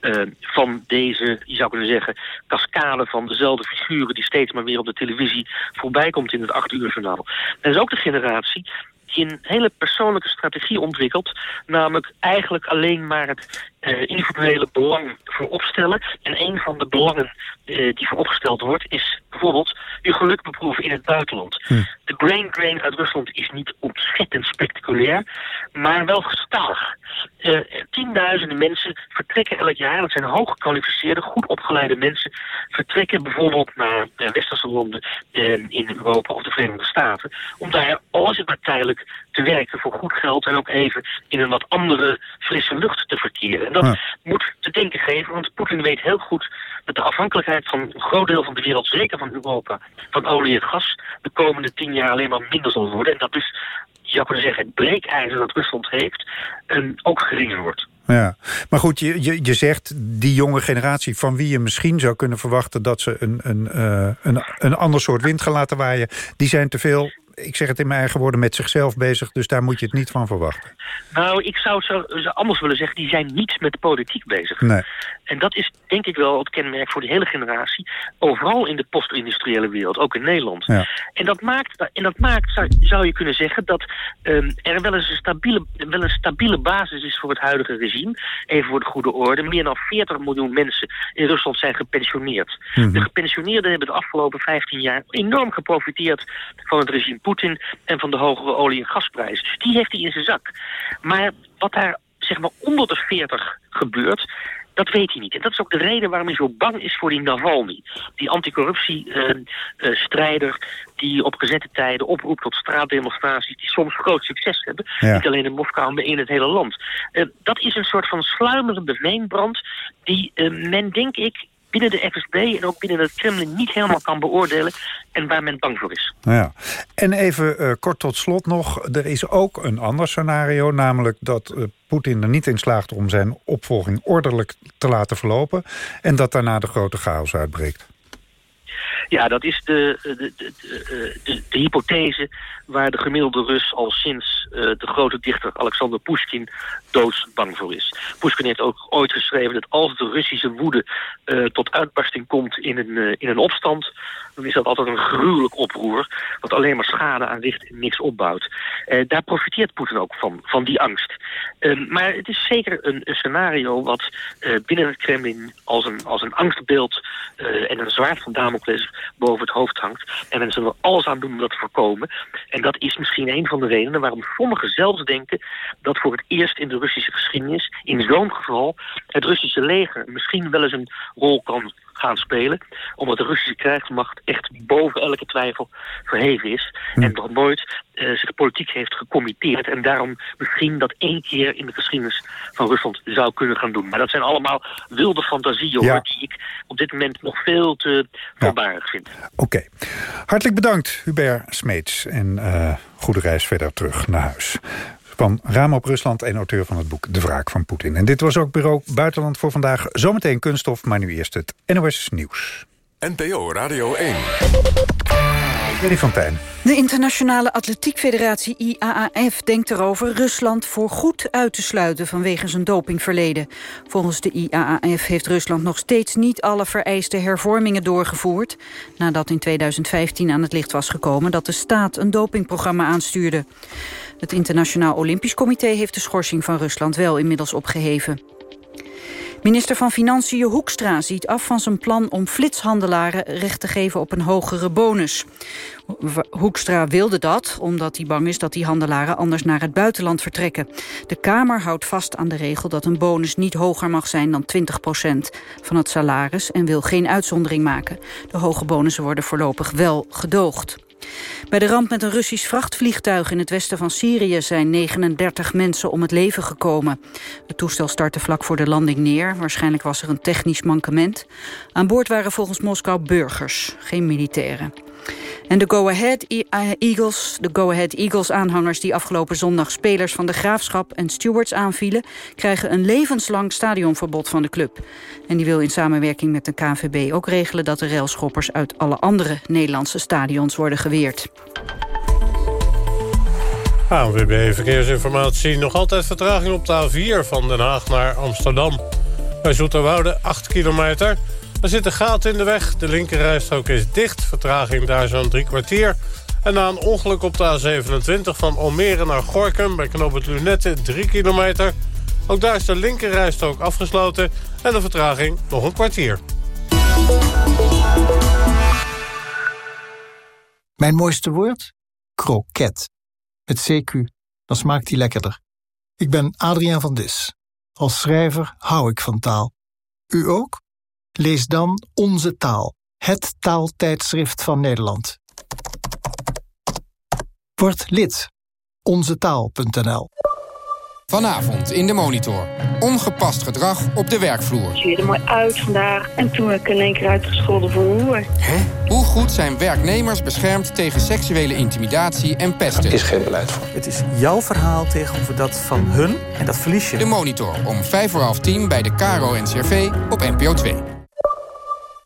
Uh, van deze, je zou kunnen zeggen, cascade van dezelfde figuren... die steeds maar weer op de televisie voorbij komt in het acht uur journaal. Dat is ook de generatie die een hele persoonlijke strategie ontwikkelt. Namelijk eigenlijk alleen maar het uh, individuele belang vooropstellen. En een van de belangen uh, die vooropgesteld wordt is bijvoorbeeld je geluk beproeven in het buitenland. Hm. De brain drain uit Rusland is niet ontzettend spectaculair, maar wel gestaag. Uh, tienduizenden mensen vertrekken elk jaar, dat zijn hooggekwalificeerde, goed opgeleide mensen, vertrekken bijvoorbeeld naar westerse landen in Europa of de Verenigde Staten, om daar, al is het maar tijdelijk, te werken voor goed geld en ook even in een wat andere frisse lucht te verkeren. En dat ja. moet te denken geven, want Poetin weet heel goed dat de afhankelijkheid van een groot deel van de wereld, zeker van Europa, van olie en gas, de komende tien jaar alleen maar minder zal worden. En dat dus, je zou kunnen zeggen, het breekijzer dat Rusland heeft, um, ook geringer wordt. Ja, maar goed, je, je, je zegt die jonge generatie... van wie je misschien zou kunnen verwachten... dat ze een, een, uh, een, een ander soort wind gaan laten waaien... die zijn te veel ik zeg het in mijn eigen woorden, met zichzelf bezig. Dus daar moet je het niet van verwachten. Nou, ik zou zo, anders willen zeggen. Die zijn niet met politiek bezig. Nee. En dat is denk ik wel het kenmerk voor die hele generatie. Overal in de post-industriële wereld, ook in Nederland. Ja. En dat maakt, en dat maakt zou, zou je kunnen zeggen, dat um, er wel eens een stabiele, wel een stabiele basis is voor het huidige regime. Even voor de goede orde. Meer dan 40 miljoen mensen in Rusland zijn gepensioneerd. Mm -hmm. De gepensioneerden hebben de afgelopen 15 jaar enorm geprofiteerd van het regime Poetin en van de hogere olie- en gasprijzen. Dus die heeft hij in zijn zak. Maar wat daar zeg maar onder de 40 gebeurt, Dat weet hij niet. En dat is ook de reden waarom hij zo bang is voor die Navalny. Die anticorruptiestrijder die op gezette tijden oproept tot straatdemonstraties... die soms groot succes hebben. Ja. Niet alleen in Moskou, maar in het hele land. Eh, dat is een soort van sluimerende veenbrand... die eh, men, denk ik, binnen de FSB en ook binnen het Kremlin niet helemaal kan beoordelen... en waar men bang voor is. Ja. En even eh, kort tot slot nog. Er is ook een ander scenario. Namelijk dat eh, Poetin er niet in slaagt om zijn opvolging ordelijk te laten verlopen. En dat daarna de grote chaos uitbreekt. Ja, dat is de, de, de, de, hypothese waar de gemiddelde Rus al sinds eh, de grote dichter Alexander Pushkin doodsbang voor is. Pushkin heeft ook ooit geschreven dat als de Russische woede eh, tot uitbarsting komt in een, eh, in een opstand, dan is dat altijd een gruwelijk oproer, wat alleen maar schade aanricht en niks opbouwt. Daar profiteert Poetin ook van, van die angst. Eh, maar het is zeker een, scenario wat binnen het Kremlin als een, als een angstbeeld en een zwaard van Damocles boven het hoofd hangt. En men zullen alles aan doen om dat te voorkomen. En dat is misschien een van de redenen waarom sommigen zelfs denken dat voor het eerst in de Russische geschiedenis, in zo'n geval, het Russische leger misschien wel eens een rol kan gaan spelen. Omdat de Russische krijgsmacht echt boven elke twijfel verheven is. En nog nooit eh, zich politiek heeft gecommitteerd. En daarom misschien dat één keer in de geschiedenis van Rusland zou kunnen gaan doen. Maar dat zijn allemaal wilde fantasieën Ja. hoor, die ik op dit moment nog veel te voorbarig vind. Oké. Hartelijk bedankt, Hubert Smeets. En eh, goede reis verder terug naar huis. Van Raam op Rusland en auteur van het boek De Wraak van Poetin. En dit was ook Bureau Buitenland voor vandaag. Zometeen kunststof, maar nu eerst het NOS Nieuws. NPO Radio 1. Willy van Tijn. De Internationale Atletiek Federatie IAAF denkt erover Rusland voor goed uit te sluiten vanwege zijn dopingverleden. Volgens de IAAF heeft Rusland nog steeds niet alle vereiste hervormingen doorgevoerd, nadat in 2015 aan het licht was gekomen dat de staat een dopingprogramma aanstuurde. Het Internationaal Olympisch Comité heeft de schorsing van Rusland wel inmiddels opgeheven. Minister van Financiën Hoekstra ziet af van zijn plan om flitshandelaren recht te geven op een hogere bonus. Ho- Hoekstra wilde dat omdat hij bang is dat die handelaren anders naar het buitenland vertrekken. De Kamer houdt vast aan de regel dat een bonus niet hoger mag zijn dan 20% van het salaris en wil geen uitzondering maken. De hoge bonussen worden voorlopig wel gedoogd. Bij de ramp met een Russisch vrachtvliegtuig in het westen van Syrië zijn 39 mensen om het leven gekomen. Het toestel startte vlak voor de landing neer. Waarschijnlijk was er een technisch mankement. Aan boord waren volgens Moskou burgers, geen militairen. En de Go Ahead eh, Eagles, de Go Ahead Eagles aanhangers die afgelopen zondag spelers van de Graafschap en Stewards aanvielen, krijgen een levenslang stadionverbod van de club. En die wil in samenwerking met de KNVB ook regelen dat de railschoppers uit alle andere Nederlandse stadions worden geweerd. ANWB Verkeersinformatie. Nog altijd vertraging op de A4 van Den Haag naar Amsterdam. Bij Zoeterwoude 8 kilometer. Er zitten gaten in de weg. De linkerrijstrook is dicht. Vertraging daar zo'n drie kwartier. En na een ongeluk op de A27 van Almere naar Gorkum... bij knoop het Lunette 3 kilometer. Ook daar is de linkerrijstrook afgesloten. En de vertraging nog een kwartier. Mijn mooiste woord? Kroket. Met CQ. Dan smaakt die lekkerder. Ik ben Adriaan van Dis. Als schrijver hou ik van taal. U ook? Lees dan Onze Taal. Het taaltijdschrift van Nederland. Word lid. Onzetaal.nl Vanavond in de Monitor. Ongepast gedrag op de werkvloer. zie je er mooi uit vandaag. En toen werd ik in één keer uitgescholden voor een hoer. Hè? Hoe goed zijn werknemers beschermd tegen seksuele intimidatie en pesten? Er is geen beleid voor. Het is jouw verhaal tegenover dat van hun en dat verlies je. De Monitor om vijf voor half tien bij de Caro NCRV op NPO 2.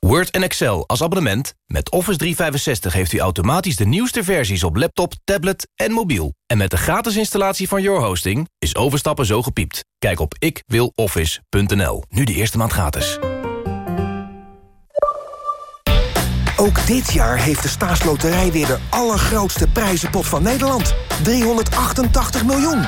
Word en Excel als abonnement. Met Office 365 heeft u automatisch de nieuwste versies op laptop, tablet en mobiel. En met de gratis installatie van Your Hosting is overstappen zo gepiept. Kijk op ikwiloffice.nl. Nu de eerste maand gratis. Ook dit jaar heeft de staatsloterij weer de allergrootste prijzenpot van Nederland. 388 miljoen.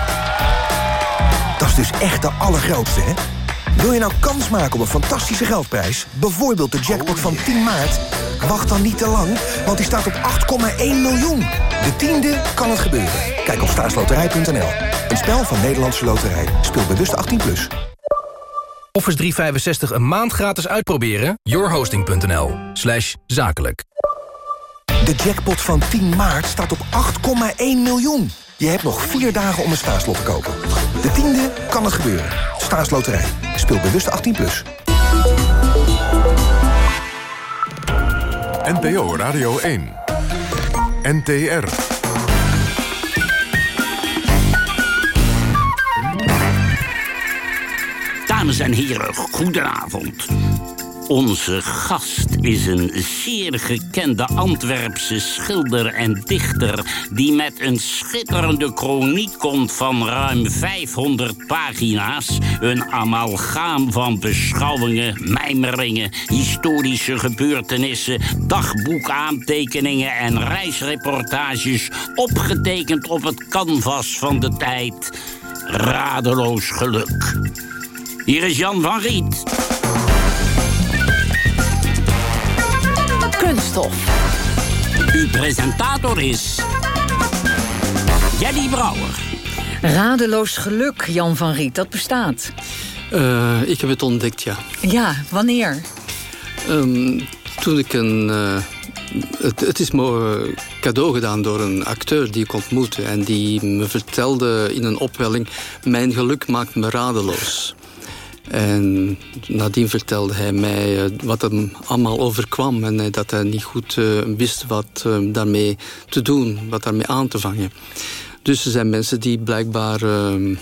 Dat is dus echt de allergrootste, hè? Wil je nou kans maken op een fantastische geldprijs? Bijvoorbeeld de jackpot van 10 maart? Wacht dan niet te lang, want die staat op 8,1 miljoen. De tiende kan het gebeuren. Kijk op staatsloterij.nl. Een spel van Nederlandse Loterij. Speel bewust 18+. Plus. Office 365 een maand gratis uitproberen? yourhosting.nl slash zakelijk. De jackpot van 10 maart staat op 8,1 miljoen. Je hebt nog vier dagen om een staatslot te kopen. De tiende kan het gebeuren. Staatsloterij. Speel bewust 18+. Plus. NPO Radio 1. NTR. Dames en heren, goedenavond. Onze gast is een zeer gekende Antwerpse schilder en dichter... die met een schitterende kroniek komt van ruim 500 pagina's... een amalgaam van beschouwingen, mijmeringen... historische gebeurtenissen, dagboekaantekeningen en reisreportages... opgetekend op het canvas van de tijd. Radeloos geluk. Hier is Jan van Riet. Uw presentator is... Jelly Brouwer. Radeloos geluk, Jan van Riet, dat bestaat. Uh, ik heb het ontdekt, ja. Ja, wanneer? Um, toen ik een... Uh, het, het, is me cadeau gedaan door een acteur die ik ontmoette... en die me vertelde in een opwelling... mijn geluk maakt me radeloos. En nadien vertelde hij mij uh, wat hem allemaal overkwam... en uh, dat hij niet goed uh, wist wat daarmee te doen, wat daarmee aan te vangen. Dus er zijn mensen die blijkbaar ehm,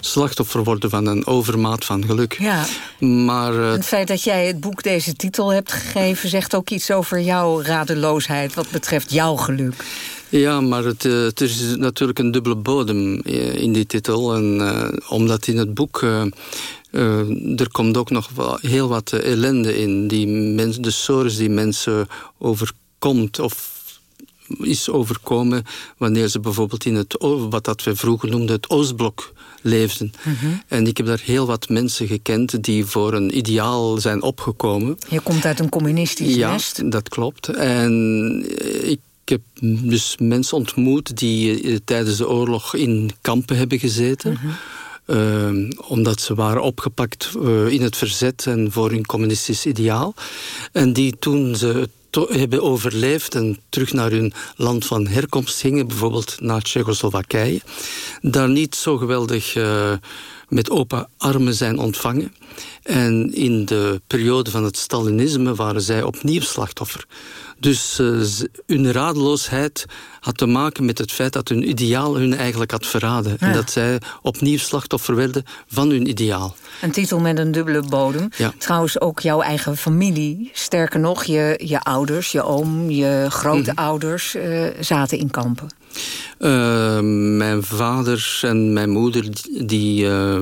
slachtoffer worden van een overmaat van geluk. Ja. Maar, het feit dat jij het boek deze titel hebt gegeven... zegt ook iets over jouw radeloosheid wat betreft jouw geluk. Ja, maar het, het, is natuurlijk een dubbele bodem in die titel. En, omdat in het boek uh, er komt ook nog wel heel wat ellende in. Die de sores die mensen overkomt of is overkomen wanneer ze bijvoorbeeld in het, wat dat we vroeger noemden, het Oostblok leefden. Mm -hmm. En ik heb daar heel wat mensen gekend die voor een ideaal zijn opgekomen. Je komt uit een communistisch ja, nest. Ja, dat klopt. En ik heb dus mensen ontmoet die tijdens de oorlog in kampen hebben gezeten. -hmm. Uh, omdat ze waren opgepakt uh, in het verzet en voor hun communistisch ideaal. En die toen ze hebben overleefd en terug naar hun land van herkomst gingen, bijvoorbeeld naar Tsjechoslowakije, daar niet zo geweldig uh, met open armen zijn ontvangen. En in de periode van het Stalinisme waren zij opnieuw slachtoffer. Dus uh, hun radeloosheid had te maken met het feit dat hun ideaal hun eigenlijk had verraden. Ja. En dat zij opnieuw slachtoffer werden van hun ideaal. Een titel met een dubbele bodem. Ja. Trouwens ook jouw eigen familie. Sterker nog, je, je ouders, je oom, je grootouders mm -hmm. uh, zaten in kampen. Uh, mijn vader en mijn moeder die uh,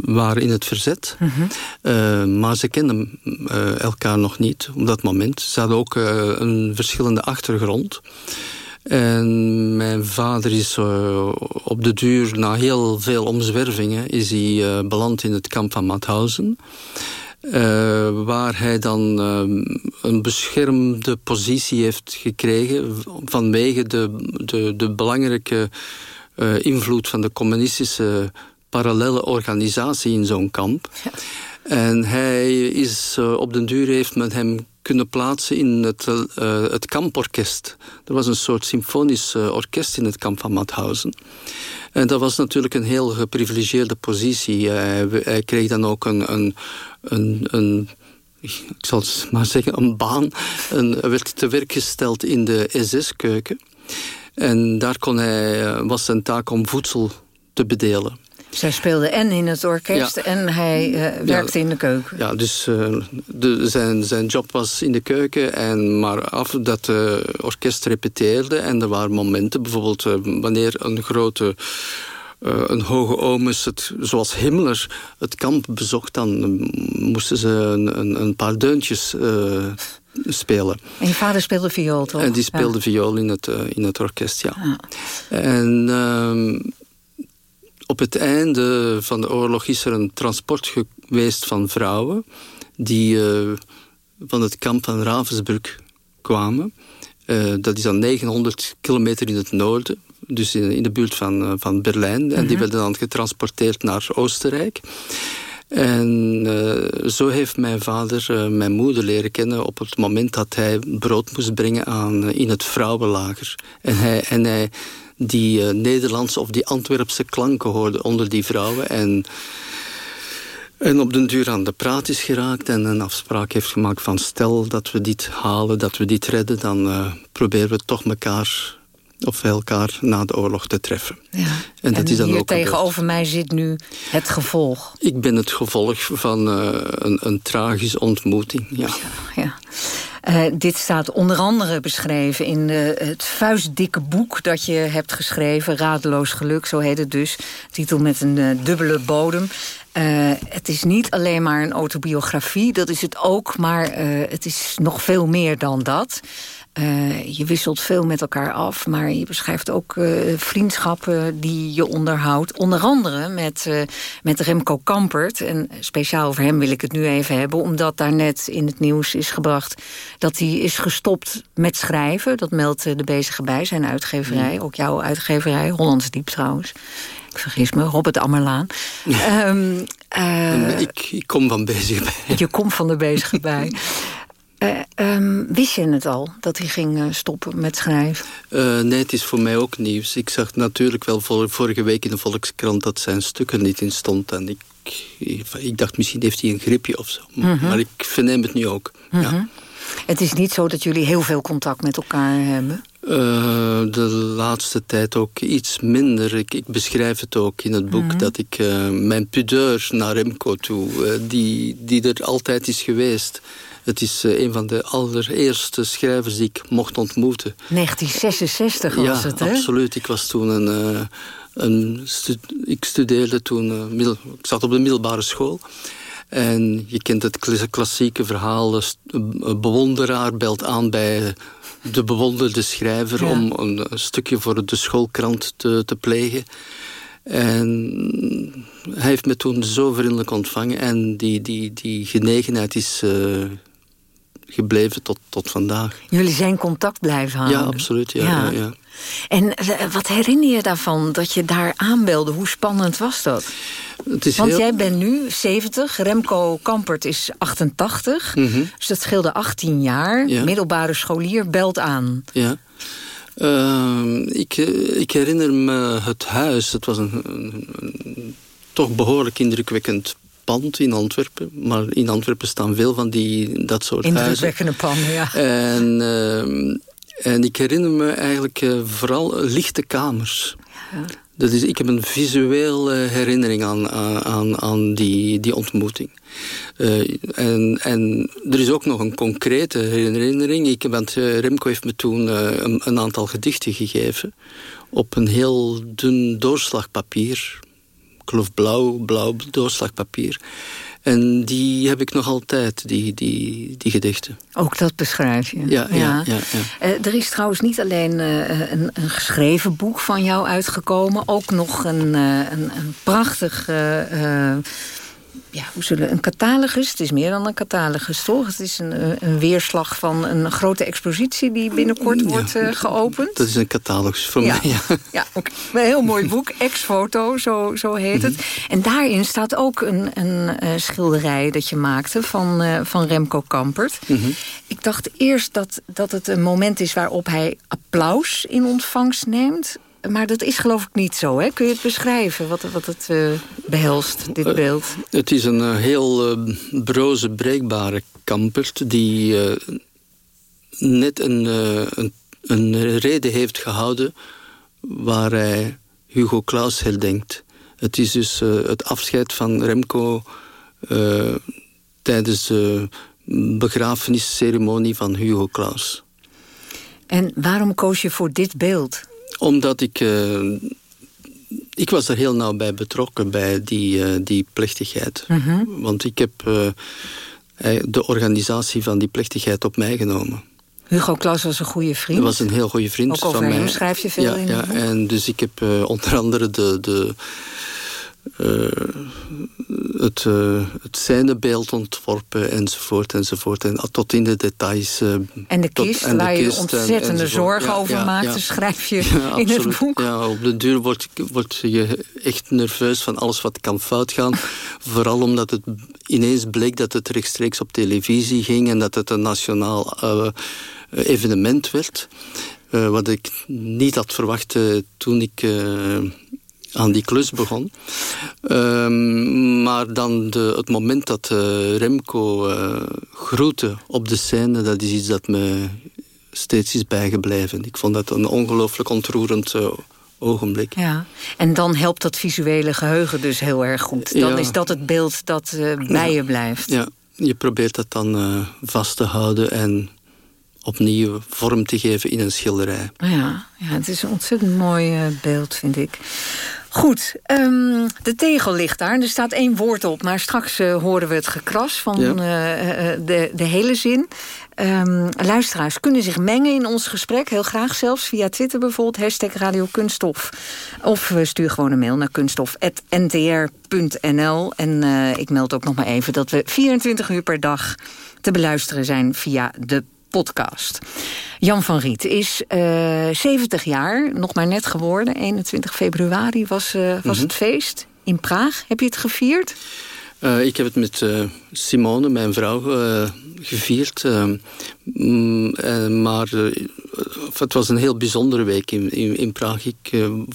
waren in het verzet. Mm -hmm. uh, maar ze kenden elkaar nog niet op dat moment. Ze hadden ook een verschillende achtergrond. En mijn vader is uh, op de duur, na heel veel omzwervingen... is hij uh, beland in het kamp van Mauthausen. Uh, waar hij dan een beschermde positie heeft gekregen... vanwege de, de, de belangrijke invloed van de communistische parallele organisatie in zo'n kamp. Ja. En hij is op den duur heeft met hem kunnen plaatsen in het, uh, het kamporkest. Er was een soort symfonisch uh, orkest in het kamp van Mauthausen. En dat was natuurlijk een heel geprivilegeerde positie. Hij, hij kreeg dan ook een, een, een, een ik zal het maar zeggen, een baan. En werd te werk gesteld in de SS-keuken. En daar kon hij, eh, was zijn taak om voedsel te bedelen. Zij speelde en in het orkest ja. en hij uh, werkte ja, in de keuken. Ja, dus uh, de, zijn, zijn job was in de keuken. En maar af dat het uh, orkest repeteerde. En er waren momenten, bijvoorbeeld wanneer een grote... een hoge oomus, het, zoals Himmler, het kamp bezocht... dan moesten ze een, een, een paar deuntjes spelen. En je vader speelde viool, toch? En die speelde ja. viool in het, in het orkest, ja. ja. En... Op het einde van de oorlog is er een transport geweest van vrouwen... die uh, van het kamp van Ravensbrück kwamen. Uh, dat is dan 900 kilometer in het noorden. Dus in, in de buurt van, uh, van Berlijn. Mm -hmm. En die werden dan getransporteerd naar Oostenrijk. En uh, zo heeft mijn vader uh, mijn moeder leren kennen... op het moment dat hij brood moest brengen aan, uh, in het vrouwenlager. En hij, en hij die Nederlandse of die Antwerpse klanken hoorde onder die vrouwen... En, en op den duur aan de praat is geraakt en een afspraak heeft gemaakt van... stel dat we dit halen, dat we dit redden... dan proberen we toch elkaar of elkaar na de oorlog te treffen. Ja. En, dat is dan hier ook tegenover mij zit nu het gevolg. Ik ben het gevolg van uh, een, een tragische ontmoeting. Ja. ja, ja. Uh, dit staat onder andere beschreven in uh, het vuistdikke boek dat je hebt geschreven. Radeloos geluk, zo heet het dus. Titel met een dubbele bodem. het is niet alleen maar een autobiografie, dat is het ook. Maar het is nog veel meer dan dat. Uh, je wisselt veel met elkaar af, maar je beschrijft ook uh, vriendschappen die je onderhoudt. Onder andere met, uh, met Remco Kampert. En speciaal over hem wil ik het nu even hebben, omdat daar net in het nieuws is gebracht dat hij is gestopt met schrijven. Dat meldt de bezige bij, zijn uitgeverij. Mm. Ook jouw uitgeverij, Hollands Diep trouwens. Ik vergis me, Robert Ammerlaan. um, ik, ik, kom van bezig bij. Je komt van de bezige bij. Uh, um, wist je het al, dat hij ging uh, stoppen met schrijven? Uh, nee, het is voor mij ook nieuws. Ik zag natuurlijk wel vor, vorige week in de Volkskrant... dat zijn stukken niet in stond. En ik, ik dacht, misschien heeft hij een gripje of zo. -hmm. Maar ik verneem het nu ook. Ja. Het is niet zo dat jullie heel veel contact met elkaar hebben? De laatste tijd ook iets minder. Ik, ik beschrijf het ook in het boek -hmm. dat ik mijn pudeur naar Remco toe, die, die er altijd is geweest. Het is uh, een van de allereerste schrijvers die ik mocht ontmoeten. 1966 was ja, het, hè? absoluut. Ik was toen een... Uh, een ik studeerde toen... Uh, middel ik zat op de middelbare school. En je kent het klassieke verhaal. Een bewonderaar belt aan bij de bewonderde schrijver... Ja. om een, een, stukje voor de schoolkrant te, te plegen. En hij heeft me toen zo vriendelijk ontvangen. En die, die, die genegenheid is uh, gebleven tot, tot vandaag. Jullie zijn contact blijven houden? Ja, absoluut. Ja, ja. ja, ja. En wat herinner je daarvan dat je daar aanbelde? Hoe spannend was dat? Het is Want heel... jij bent nu 70, Remco Kampert is 88. Mm -hmm. Dus dat scheelde 18 jaar. Ja. Middelbare scholier belt aan. Ja. Uh, ik, ik, herinner me het huis. Het was een, een, een toch behoorlijk indrukwekkend pand in Antwerpen. Maar in Antwerpen staan veel van die, dat soort Indrukwekkende panden, ja. En, uh, en ik herinner me eigenlijk uh, vooral lichte kamers. Ja. Dat is, ik heb een visuele herinnering aan, aan, aan die, die ontmoeting. Uh, en, en er is ook nog een concrete herinnering. Ik, want Remco heeft me toen een, een, aantal gedichten gegeven... op een heel dun doorslagpapier. Geloof blauw, blauw doorslagpapier. En die heb ik nog altijd, die, die, die gedichten. Ook dat beschrijf je? Ja, ja. ja, ja, ja. Uh, er is trouwens niet alleen uh, een, een, geschreven boek van jou uitgekomen... ook nog een, uh, een, een prachtig ja, hoe zullen, een catalogus. Het is meer dan een catalogus, toch? Het is een, een weerslag van een grote expositie die binnenkort ja, wordt uh, geopend. Dat is een catalogus voor ja. mij, ja. ja okay. Een heel mooi boek, Ex-foto, zo, zo heet het. Mm -hmm. En daarin staat ook een, een uh, schilderij dat je maakte van, uh, van Remco Kampert. Mm -hmm. Ik dacht eerst dat, dat het een moment is waarop hij applaus in ontvangst neemt maar dat is geloof ik niet zo, hè? Kun je het beschrijven, wat, wat het uh, behelst, dit beeld? Uh, het is een uh, heel broze, breekbare kampert... die net een, een, een, reden heeft gehouden... waar hij Hugo Claus herdenkt. Het is dus het afscheid van Remco... tijdens de begrafenisceremonie van Hugo Claus. En waarom koos je voor dit beeld? Omdat ik... Uh, ik was er heel nauw bij betrokken bij die, uh, die plechtigheid. Mm -hmm. Want ik heb uh, de organisatie van die plechtigheid op mij genomen. Hugo Claus was een goede vriend. Dat was een heel goede vriend Ook over van hem mij. schrijf je veel ja, in. Ja, en dus ik heb onder andere de... de het, uh, het scènebeeld ontworpen enzovoort enzovoort. En tot in de details. Uh, en de kist, tot, en waar de je ontzettende zorgen over ja, maakte, ja. schrijf je in het boek. Ja, op de duur word, word je echt nerveus van alles wat kan fout gaan. Vooral omdat het ineens bleek dat het rechtstreeks op televisie ging... en dat het een nationaal uh, evenement werd. wat ik niet had verwacht toen ik aan die klus begon. Um, maar dan de, het moment dat uh, Remco uh, groette op de scène... dat is iets dat me steeds is bijgebleven. Ik vond dat een ongelooflijk ontroerend uh, ogenblik. Ja, en dan helpt dat visuele geheugen dus heel erg goed. Dan ja. is dat het beeld dat bij ja. je blijft. Ja, je probeert dat dan vast te houden... en opnieuw vorm te geven in een schilderij. Ja, ja het is een ontzettend mooi beeld, vind ik. Goed, um, de tegel ligt daar. Er staat één woord op, maar straks uh, horen we het gekras van ja. uh, de, de hele zin. Um, luisteraars kunnen zich mengen in ons gesprek, heel graag zelfs via Twitter bijvoorbeeld, hashtag Radio Kunststof. Of stuur gewoon een mail naar kunststof.ntr.nl. En ik meld ook nog maar even dat we 24 uur per dag te beluisteren zijn via de podcast. Jan van Riet is uh, 70 jaar, nog maar net geworden. 21 februari was, uh, was mm -hmm. het feest in Praag. Heb je het gevierd? Uh, ik heb het met Simone, mijn vrouw, gevierd. Mm, maar het was een heel bijzondere week in, in, in Praag. Ik,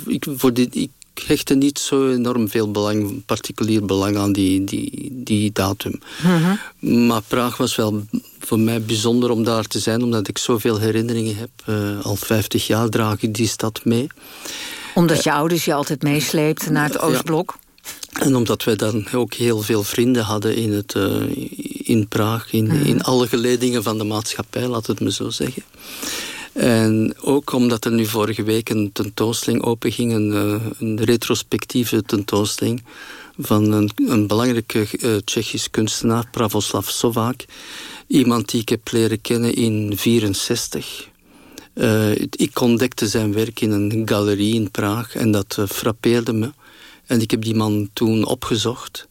ik, voor dit, ik hechtte niet zo enorm veel belang, particulier belang aan die, die, die datum. Mm -hmm. Maar Praag was wel voor mij bijzonder om daar te zijn, omdat ik zoveel herinneringen heb. Uh, al 50 jaar draag ik die stad mee. Omdat je uh, ouders je altijd meesleept naar het Oostblok? Ja. En omdat wij dan ook heel veel vrienden hadden in, het, uh, in Praag, in, -hmm. in alle geledingen van de maatschappij, laat het me zo zeggen. En ook omdat er nu vorige week een tentoonstelling openging, een, een retrospectieve tentoonstelling van een, een belangrijke uh, Tsjechisch kunstenaar, Pravoslav Sovák. Iemand die ik heb leren kennen in 1964. Uh, ik ontdekte zijn werk in een galerie in Praag en dat frappeerde me. En ik heb die man toen opgezocht.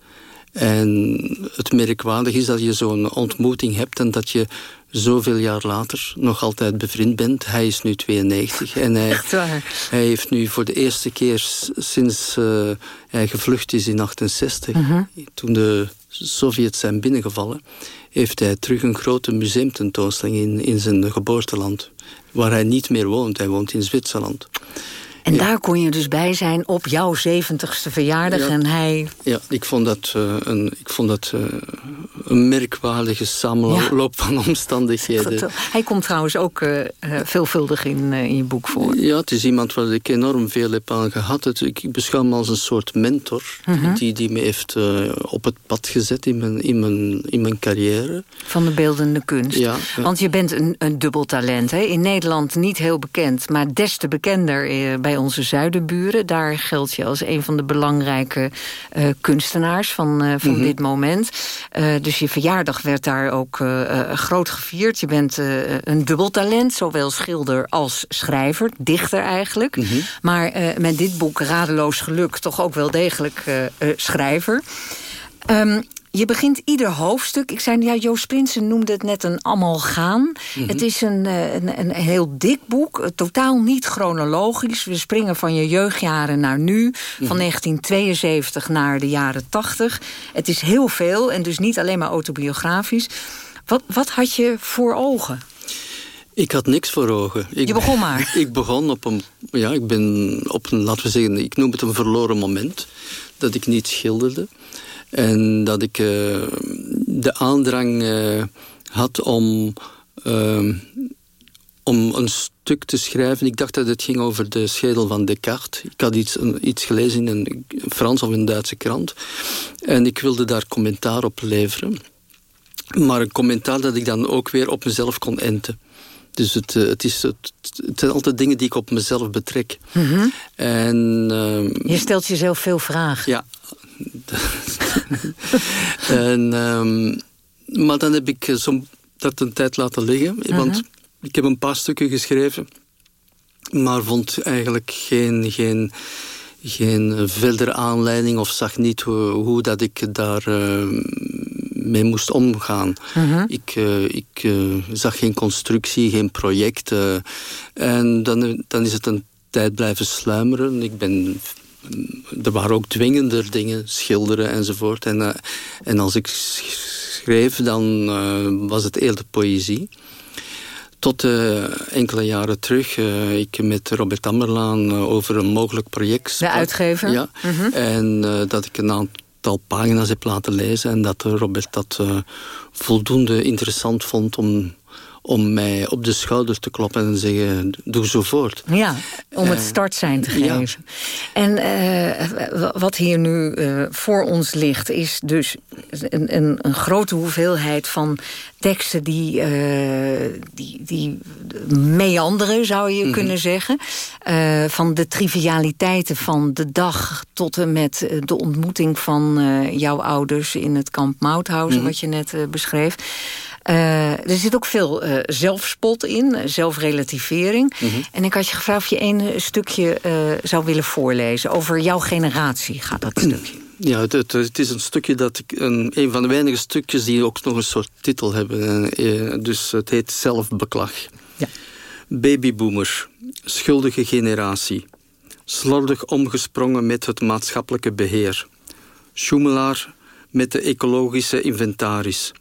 En het merkwaardig is dat je zo'n ontmoeting hebt en dat je zoveel jaar later nog altijd bevriend bent. Hij is nu 92 en hij, hij heeft nu voor de eerste keer sinds uh, hij gevlucht is in 68, mm -hmm. toen de Sovjets zijn binnengevallen, heeft hij terug een grote museumtentoonstelling in, in zijn geboorteland. Waar hij niet meer woont. Hij woont in Zwitserland. En ja. daar kon je dus bij zijn op jouw zeventigste verjaardag. Ja. En hij... Ja, ik vond dat, uh, een, ik vond dat uh, een merkwaardige samenloop ja. van omstandigheden. Dat, hij komt trouwens ook uh, veelvuldig in, in je boek voor. Ja, het is iemand waar ik enorm veel heb aan gehad. Het, ik beschouw hem als een soort mentor. Mhm. -huh. Die, die me heeft op het pad gezet in mijn, in, mijn, in mijn carrière. Van de beeldende kunst. Ja, Want je bent een, een dubbel talent. Hè? In Nederland niet heel bekend, maar des te bekender bij bij onze zuidenburen. Daar geldt je als een van de belangrijke uh, kunstenaars van, uh, van mm -hmm. dit moment. Uh, dus je verjaardag werd daar ook groot gevierd. Je bent een dubbeltalent, zowel schilder als schrijver. Dichter eigenlijk. Mm -hmm. Maar met dit boek Radeloos Geluk toch ook wel degelijk schrijver. Um, je begint ieder hoofdstuk. Ik zei, ja, Joost Prinsen noemde het net een amalgaan. Mm -hmm. Het is een, een, een, heel dik boek. Totaal niet chronologisch. We springen van je jeugdjaren naar nu. Mm -hmm. Van 1972 naar de jaren 80. Het is heel veel en dus niet alleen maar autobiografisch. Wat, wat had je voor ogen? Ik had niks voor ogen. Ik, je begon maar. Ik begon op een, ja, ik ben op een, laten we zeggen, ik noem het een verloren moment. Dat ik niet schilderde. En dat ik uh, de aandrang uh, had om, uh, om een stuk te schrijven. Ik dacht dat het ging over de schedel van Descartes. Ik had iets, een, iets gelezen in een Frans of een Duitse krant. En ik wilde daar commentaar op leveren. Maar een commentaar dat ik dan ook weer op mezelf kon enten. Dus het, het, is, het, het zijn altijd dingen die ik op mezelf betrek. Mm -hmm. en, Je stelt jezelf veel vragen. Ja, en, um, maar dan heb ik zo dat een tijd laten liggen. Uh -huh. Want ik heb een paar stukken geschreven. Maar vond eigenlijk geen, geen, geen verdere aanleiding of zag niet hoe, hoe dat ik daar uh, mee moest omgaan. Mhm. Ik, uh, ik uh, zag geen constructie, geen project. en dan, dan is het een tijd blijven sluimeren. Ik ben er waren ook dwingender dingen, schilderen enzovoort. En, en als ik schreef, dan was het eerder poëzie. Tot uh, enkele jaren terug, ik met Robert Ammerlaan over een mogelijk project. De uitgever? Ja, -hmm. en dat ik een aantal pagina's heb laten lezen... en dat Robert dat voldoende interessant vond om om mij op de schouder te kloppen en zeggen, doe zo voort. Ja, om het startsein te geven. Ja. En uh, wat hier nu uh, voor ons ligt, is dus een, een, een grote hoeveelheid van teksten die, uh, die, die meanderen, zou je Mhm. mm -hmm. kunnen zeggen. van de trivialiteiten van de dag tot en met de ontmoeting van jouw ouders in het kamp Mauthausen, Mhm. mm -hmm. wat je net beschreef. Uh, er zit ook veel uh, zelfspot in, zelfrelativering. Mhm. Mm -hmm. En ik had je gevraagd of je één stukje uh, zou willen voorlezen. Over jouw generatie gaat dat stukje. Ja, het, het, het, is een stukje dat ik... Een, een van de weinige stukjes die ook nog een soort titel hebben. dus het heet Zelfbeklag. Ja. Babyboomer, schuldige generatie. Slordig omgesprongen met het maatschappelijke beheer. Schoemelaar met de ecologische inventaris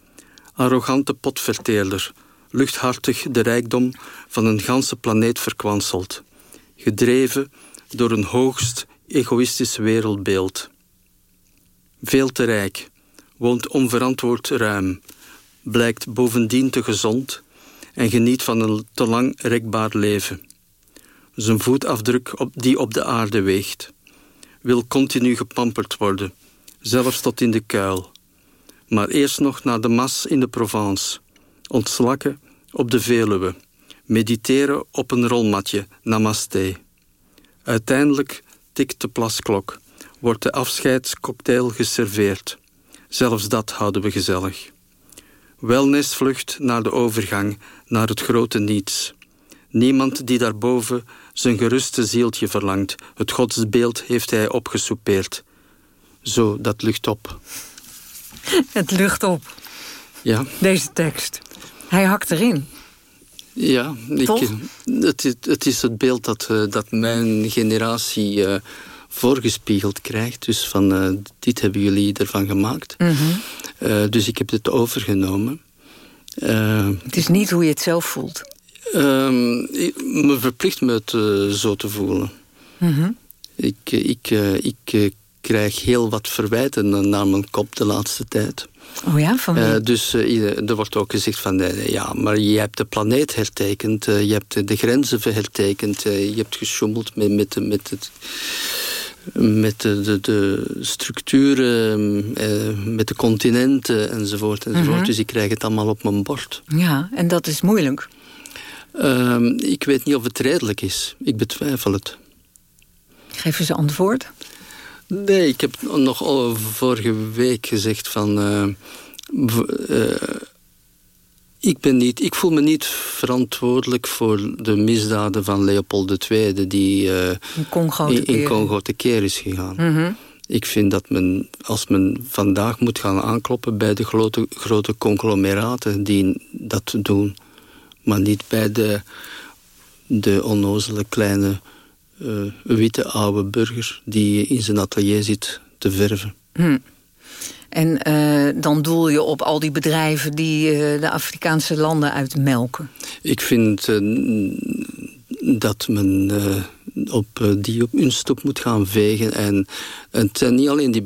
arrogante potverteerder, luchthartig de rijkdom van een ganse planeet verkwanseld, gedreven door een hoogst egoïstisch wereldbeeld. Veel te rijk, woont onverantwoord ruim, blijkt bovendien te gezond en geniet van een te lang rekbaar leven. Zijn voetafdruk op, die op de aarde weegt, wil continu gepamperd worden, zelfs tot in de kuil maar eerst nog naar de Mas in de Provence. Ontslakken op de Veluwe. Mediteren op een rolmatje, namaste. Uiteindelijk tikt de plasklok. Wordt de afscheidscocktail geserveerd. Zelfs dat houden we gezellig. Wellnessvlucht naar de overgang, naar het grote niets. Niemand die daarboven zijn geruste zieltje verlangt. Het godsbeeld heeft hij opgesoupeerd. Zo, dat lucht op. Het lucht op. Ja. Deze tekst. Hij hakt erin. Ja, ik, het, is, het is het beeld dat, uh, dat mijn generatie uh, voorgespiegeld krijgt. Dus van, uh, dit hebben jullie ervan gemaakt. Mm -hmm. dus ik heb dit overgenomen. het is niet hoe je het zelf voelt. ik, me verplicht me het zo te voelen. Mm -hmm. Ik, ik, ik krijg heel wat verwijten naar mijn kop de laatste tijd. Oh ja, van? Uh, dus uh, er wordt ook gezegd van, uh, ja, maar je hebt de planeet hertekend, je hebt de grenzen hertekend, je hebt gesjoemeld met, met, met, het, met de, de, de structuren, met de continenten enzovoort. enzovoort. Mhm. -hmm. Dus ik krijg het allemaal op mijn bord. Ja, en dat is moeilijk. Ehm, ik weet niet of het redelijk is. Ik betwijfel het. Geef eens een antwoord. Nee, ik heb nog vorige week gezegd van... Uh, uh, ik, ben niet, ik voel me niet verantwoordelijk voor de misdaden van Leopold II... die uh, in, Congo in, in Congo tekeer is gegaan. Mm -hmm. Ik vind dat men, als men vandaag moet gaan aankloppen... bij de grote, grote conglomeraten die dat doen... maar niet bij de, de onnozele kleine uh, witte oude burger die in zijn atelier zit te verven. Hm. En uh, dan doel je op al die bedrijven die uh, de Afrikaanse landen uitmelken? Ik vind dat men op die op hun stoep moet gaan vegen. En, en het zijn niet alleen die,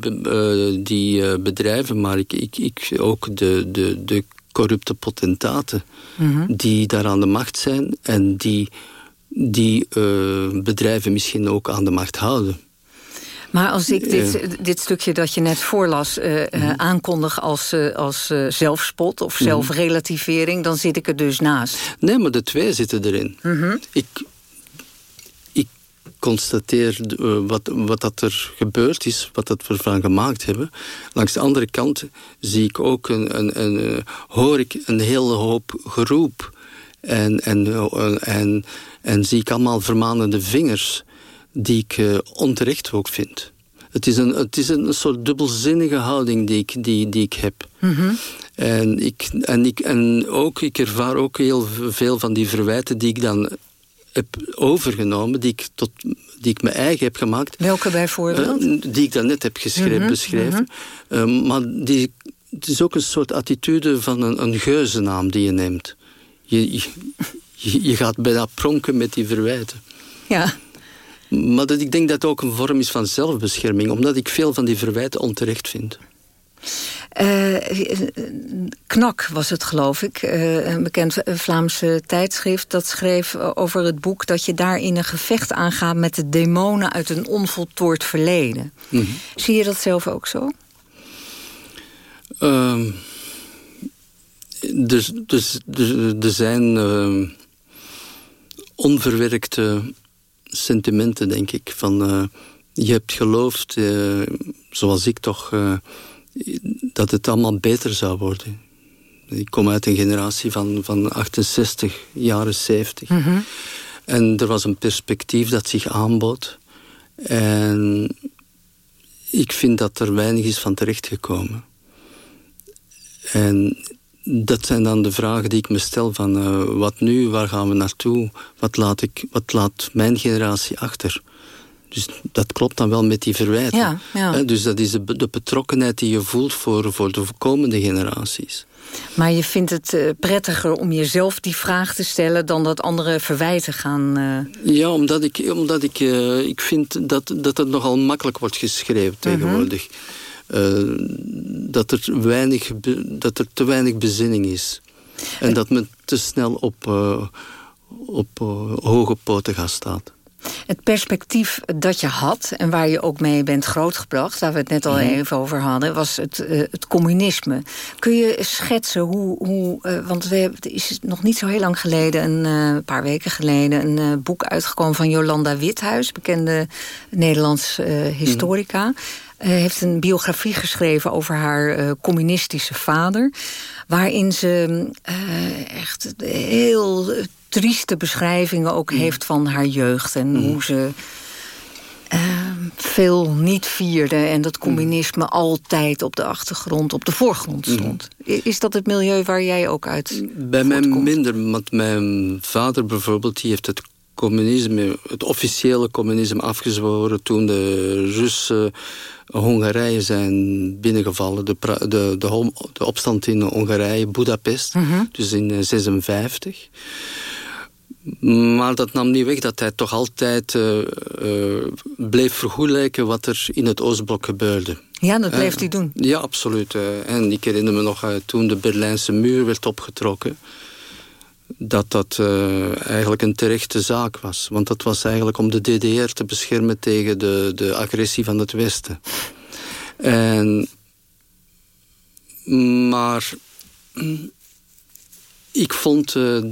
die bedrijven, maar ik, ik, ik, ook de, de, de corrupte potentaten mm -hmm. die daar aan de macht zijn en die die uh, bedrijven misschien ook aan de macht houden. Maar als ik dit, dit stukje dat je net voorlas uh, mm -hmm. aankondig als, uh, als zelfspot of Mhm. zelfrelativering... dan zit ik er dus naast. Nee, maar de twee zitten erin. Mm -hmm. ik, ik constateer wat, wat dat er gebeurd is, wat dat we ervan gemaakt hebben. Langs de andere kant zie ik ook een, een, een hoor ik een hele hoop geroep... En, en, en, en zie ik allemaal vermanende vingers die ik uh, onterecht ook vind. Het is, een, het is een soort dubbelzinnige houding die ik, die, die ik heb. Mm En, ik, en, ik, en ook, ik ervaar ook heel veel van die verwijten die ik dan heb overgenomen, die ik, tot, die ik mijn eigen heb gemaakt. Welke bijvoorbeeld? Uh, die ik dan net heb geschreven, Mhm, beschreven. Uh, maar die, het is ook een soort attitude van een, een geuzennaam die je neemt. Je, je, je gaat bijna pronken met die verwijten. Ja. Maar dat, ik denk dat het ook een vorm is van zelfbescherming, omdat ik veel van die verwijten onterecht vind. Uh, Knak was het, geloof ik, uh, een bekend Vlaamse tijdschrift... dat schreef over het boek dat je daarin een gevecht aangaat... met de demonen uit een onvoltooid verleden. Mm -hmm. Zie je dat zelf ook zo? Uh, dus, dus, dus, er zijn uh, onverwerkte sentimenten, denk ik. Van, uh, je hebt geloofd, uh, zoals ik toch, uh, dat het allemaal beter zou worden. Ik kom uit een generatie van, van 68, jaren 70. Mm -hmm. En er was een perspectief dat zich aanbood. En ik vind dat er weinig is van terechtgekomen. En dat zijn dan de vragen die ik me stel van uh, wat nu, waar gaan we naartoe, wat laat, ik, wat laat mijn generatie achter. Dus dat klopt dan wel met die verwijten. Ja, ja. Dus dat is de, de, betrokkenheid die je voelt voor, voor de komende generaties. Maar je vindt het uh, prettiger om jezelf die vraag te stellen... dan dat andere verwijten gaan... Uh... Ja, omdat ik, omdat ik, uh, ik vind dat, dat het nogal makkelijk wordt geschreven tegenwoordig. Mm -hmm. Uh, dat, er weinig, dat er te weinig bezinning is. En dat men te snel op, uh, op uh, hoge poten gaat staan. Het perspectief dat je had en waar je ook mee bent grootgebracht... waar we het net al Mhm. even over hadden, was het, het communisme. Kun je schetsen hoe... hoe want we hebben, er is nog niet zo heel lang geleden, een paar weken geleden... een boek uitgekomen van Jolanda Withuis, bekende Nederlands historica... Uh, heeft een biografie geschreven over haar uh, communistische vader. Waarin ze uh, echt heel trieste beschrijvingen ook mm. heeft van haar jeugd. En mm. hoe ze veel niet vierde. En dat communisme mm. altijd op de achtergrond, op de voorgrond stond. Is dat het milieu waar jij ook uit Bij mij minder, want mijn vader bijvoorbeeld... die heeft het communisme, het officiële communisme afgezworen... toen de Russen Hongarije zijn binnengevallen. De, de, de, de opstand in Hongarije, Budapest, Mhm. mm -hmm. dus in 1956. Maar dat nam niet weg dat hij toch altijd uh, uh, bleef vergoelijken wat er in het Oostblok gebeurde. Ja, dat bleef uh, hij doen. Ja, absoluut. en ik herinner me nog toen de Berlijnse muur werd opgetrokken dat dat uh, eigenlijk een terechte zaak was. Want dat was eigenlijk om de DDR te beschermen tegen de, de agressie van het Westen. En, maar ik vond uh,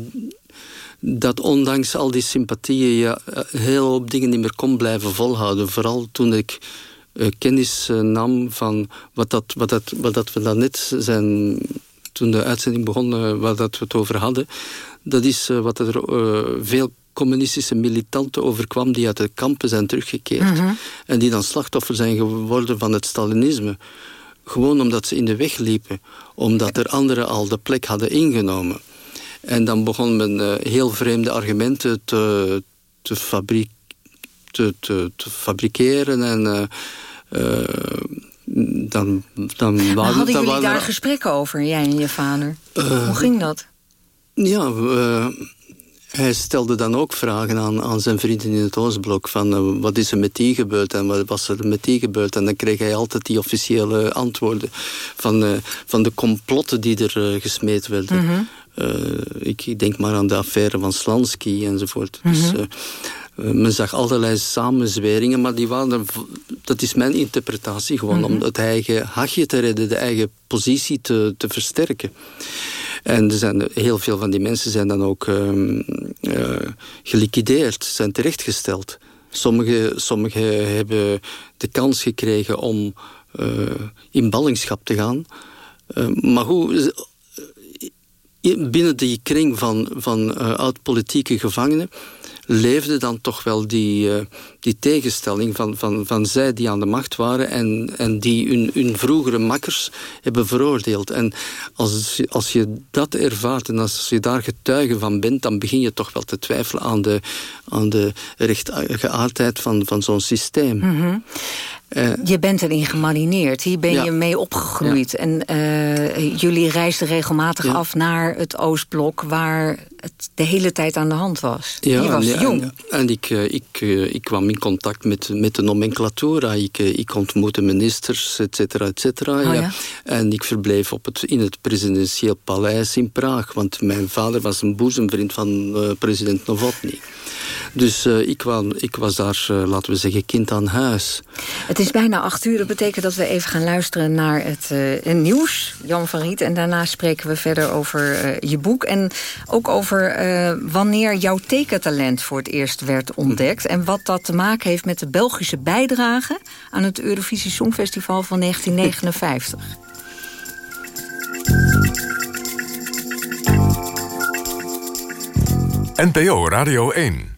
dat ondanks al die sympathieën... je een hele hoop dingen niet meer kon blijven volhouden. Vooral toen ik kennis nam van wat, dat, wat, dat, wat dat we daarnet zijn toen de uitzending begon, uh, waar dat we het over hadden... dat is uh, wat er uh, veel communistische militanten overkwam... die uit de kampen zijn teruggekeerd. Mhm. En die dan slachtoffer zijn geworden van het Stalinisme. Gewoon omdat ze in de weg liepen. Omdat er anderen al de plek hadden ingenomen. En dan begon men heel vreemde argumenten te, te, fabri te, te, te fabriceren... en dan, dan hadden dan jullie daar gesprekken over, jij en je vader? Uh, Hoe ging dat? Ja, uh, hij stelde dan ook vragen aan, aan zijn vrienden in het Oostblok... van uh, wat is er met die gebeurd en wat was er met die gebeurd? En dan kreeg hij altijd die officiële antwoorden... van, van de complotten die er gesmeed werden. -hmm. ik, ik, denk maar aan de affaire van Slansky enzovoort. Dus, uh, men zag allerlei samenzweringen, maar die waren, dat is mijn interpretatie gewoon, Mhm. om het eigen hachje te redden, de eigen positie te, te versterken. En er zijn, heel veel van die mensen zijn dan ook uh, uh, geliquideerd, zijn terechtgesteld. Sommigen sommige hebben de kans gekregen om uh, in ballingschap te gaan. Uh, maar hoe, binnen die kring van, van oud-politieke gevangenen leefde dan toch wel die, eh, die tegenstelling van, van, van zij die aan de macht waren en, en die hun, hun vroegere makkers hebben veroordeeld. En als, als je dat ervaart en als je daar getuige van bent, dan begin je toch wel te twijfelen aan de, aan de rechtgeaardheid van, van zo'n systeem. Mhm. Eh, je bent erin gemarineerd. Hier ben Ja. je mee opgegroeid. En eh, jullie reisden regelmatig af naar het Oostblok... waar het de hele tijd aan de hand was. je was en, jong. En, en ik, eh, ik, eh, ik kwam in contact met, met de nomenclatura. Ik, eh, ik ontmoette ministers, et cetera, et cetera. Oh, ja. ja. En ik verbleef op het, in het presidentieel paleis in Praag. Want mijn vader was een boezemvriend van president Novotny. Dus ik, wa- ik was daar, laten we zeggen, kind aan huis. Het is bijna acht uur. Dat betekent dat we even gaan luisteren naar het eh, nieuws. Jan van Riet. En daarna spreken we verder over je boek. En ook over eh, wanneer jouw tekentalent voor het eerst werd ontdekt. En wat dat te maken heeft met de Belgische bijdrage... aan het Eurovisie Songfestival van 1959. NPO Radio 1.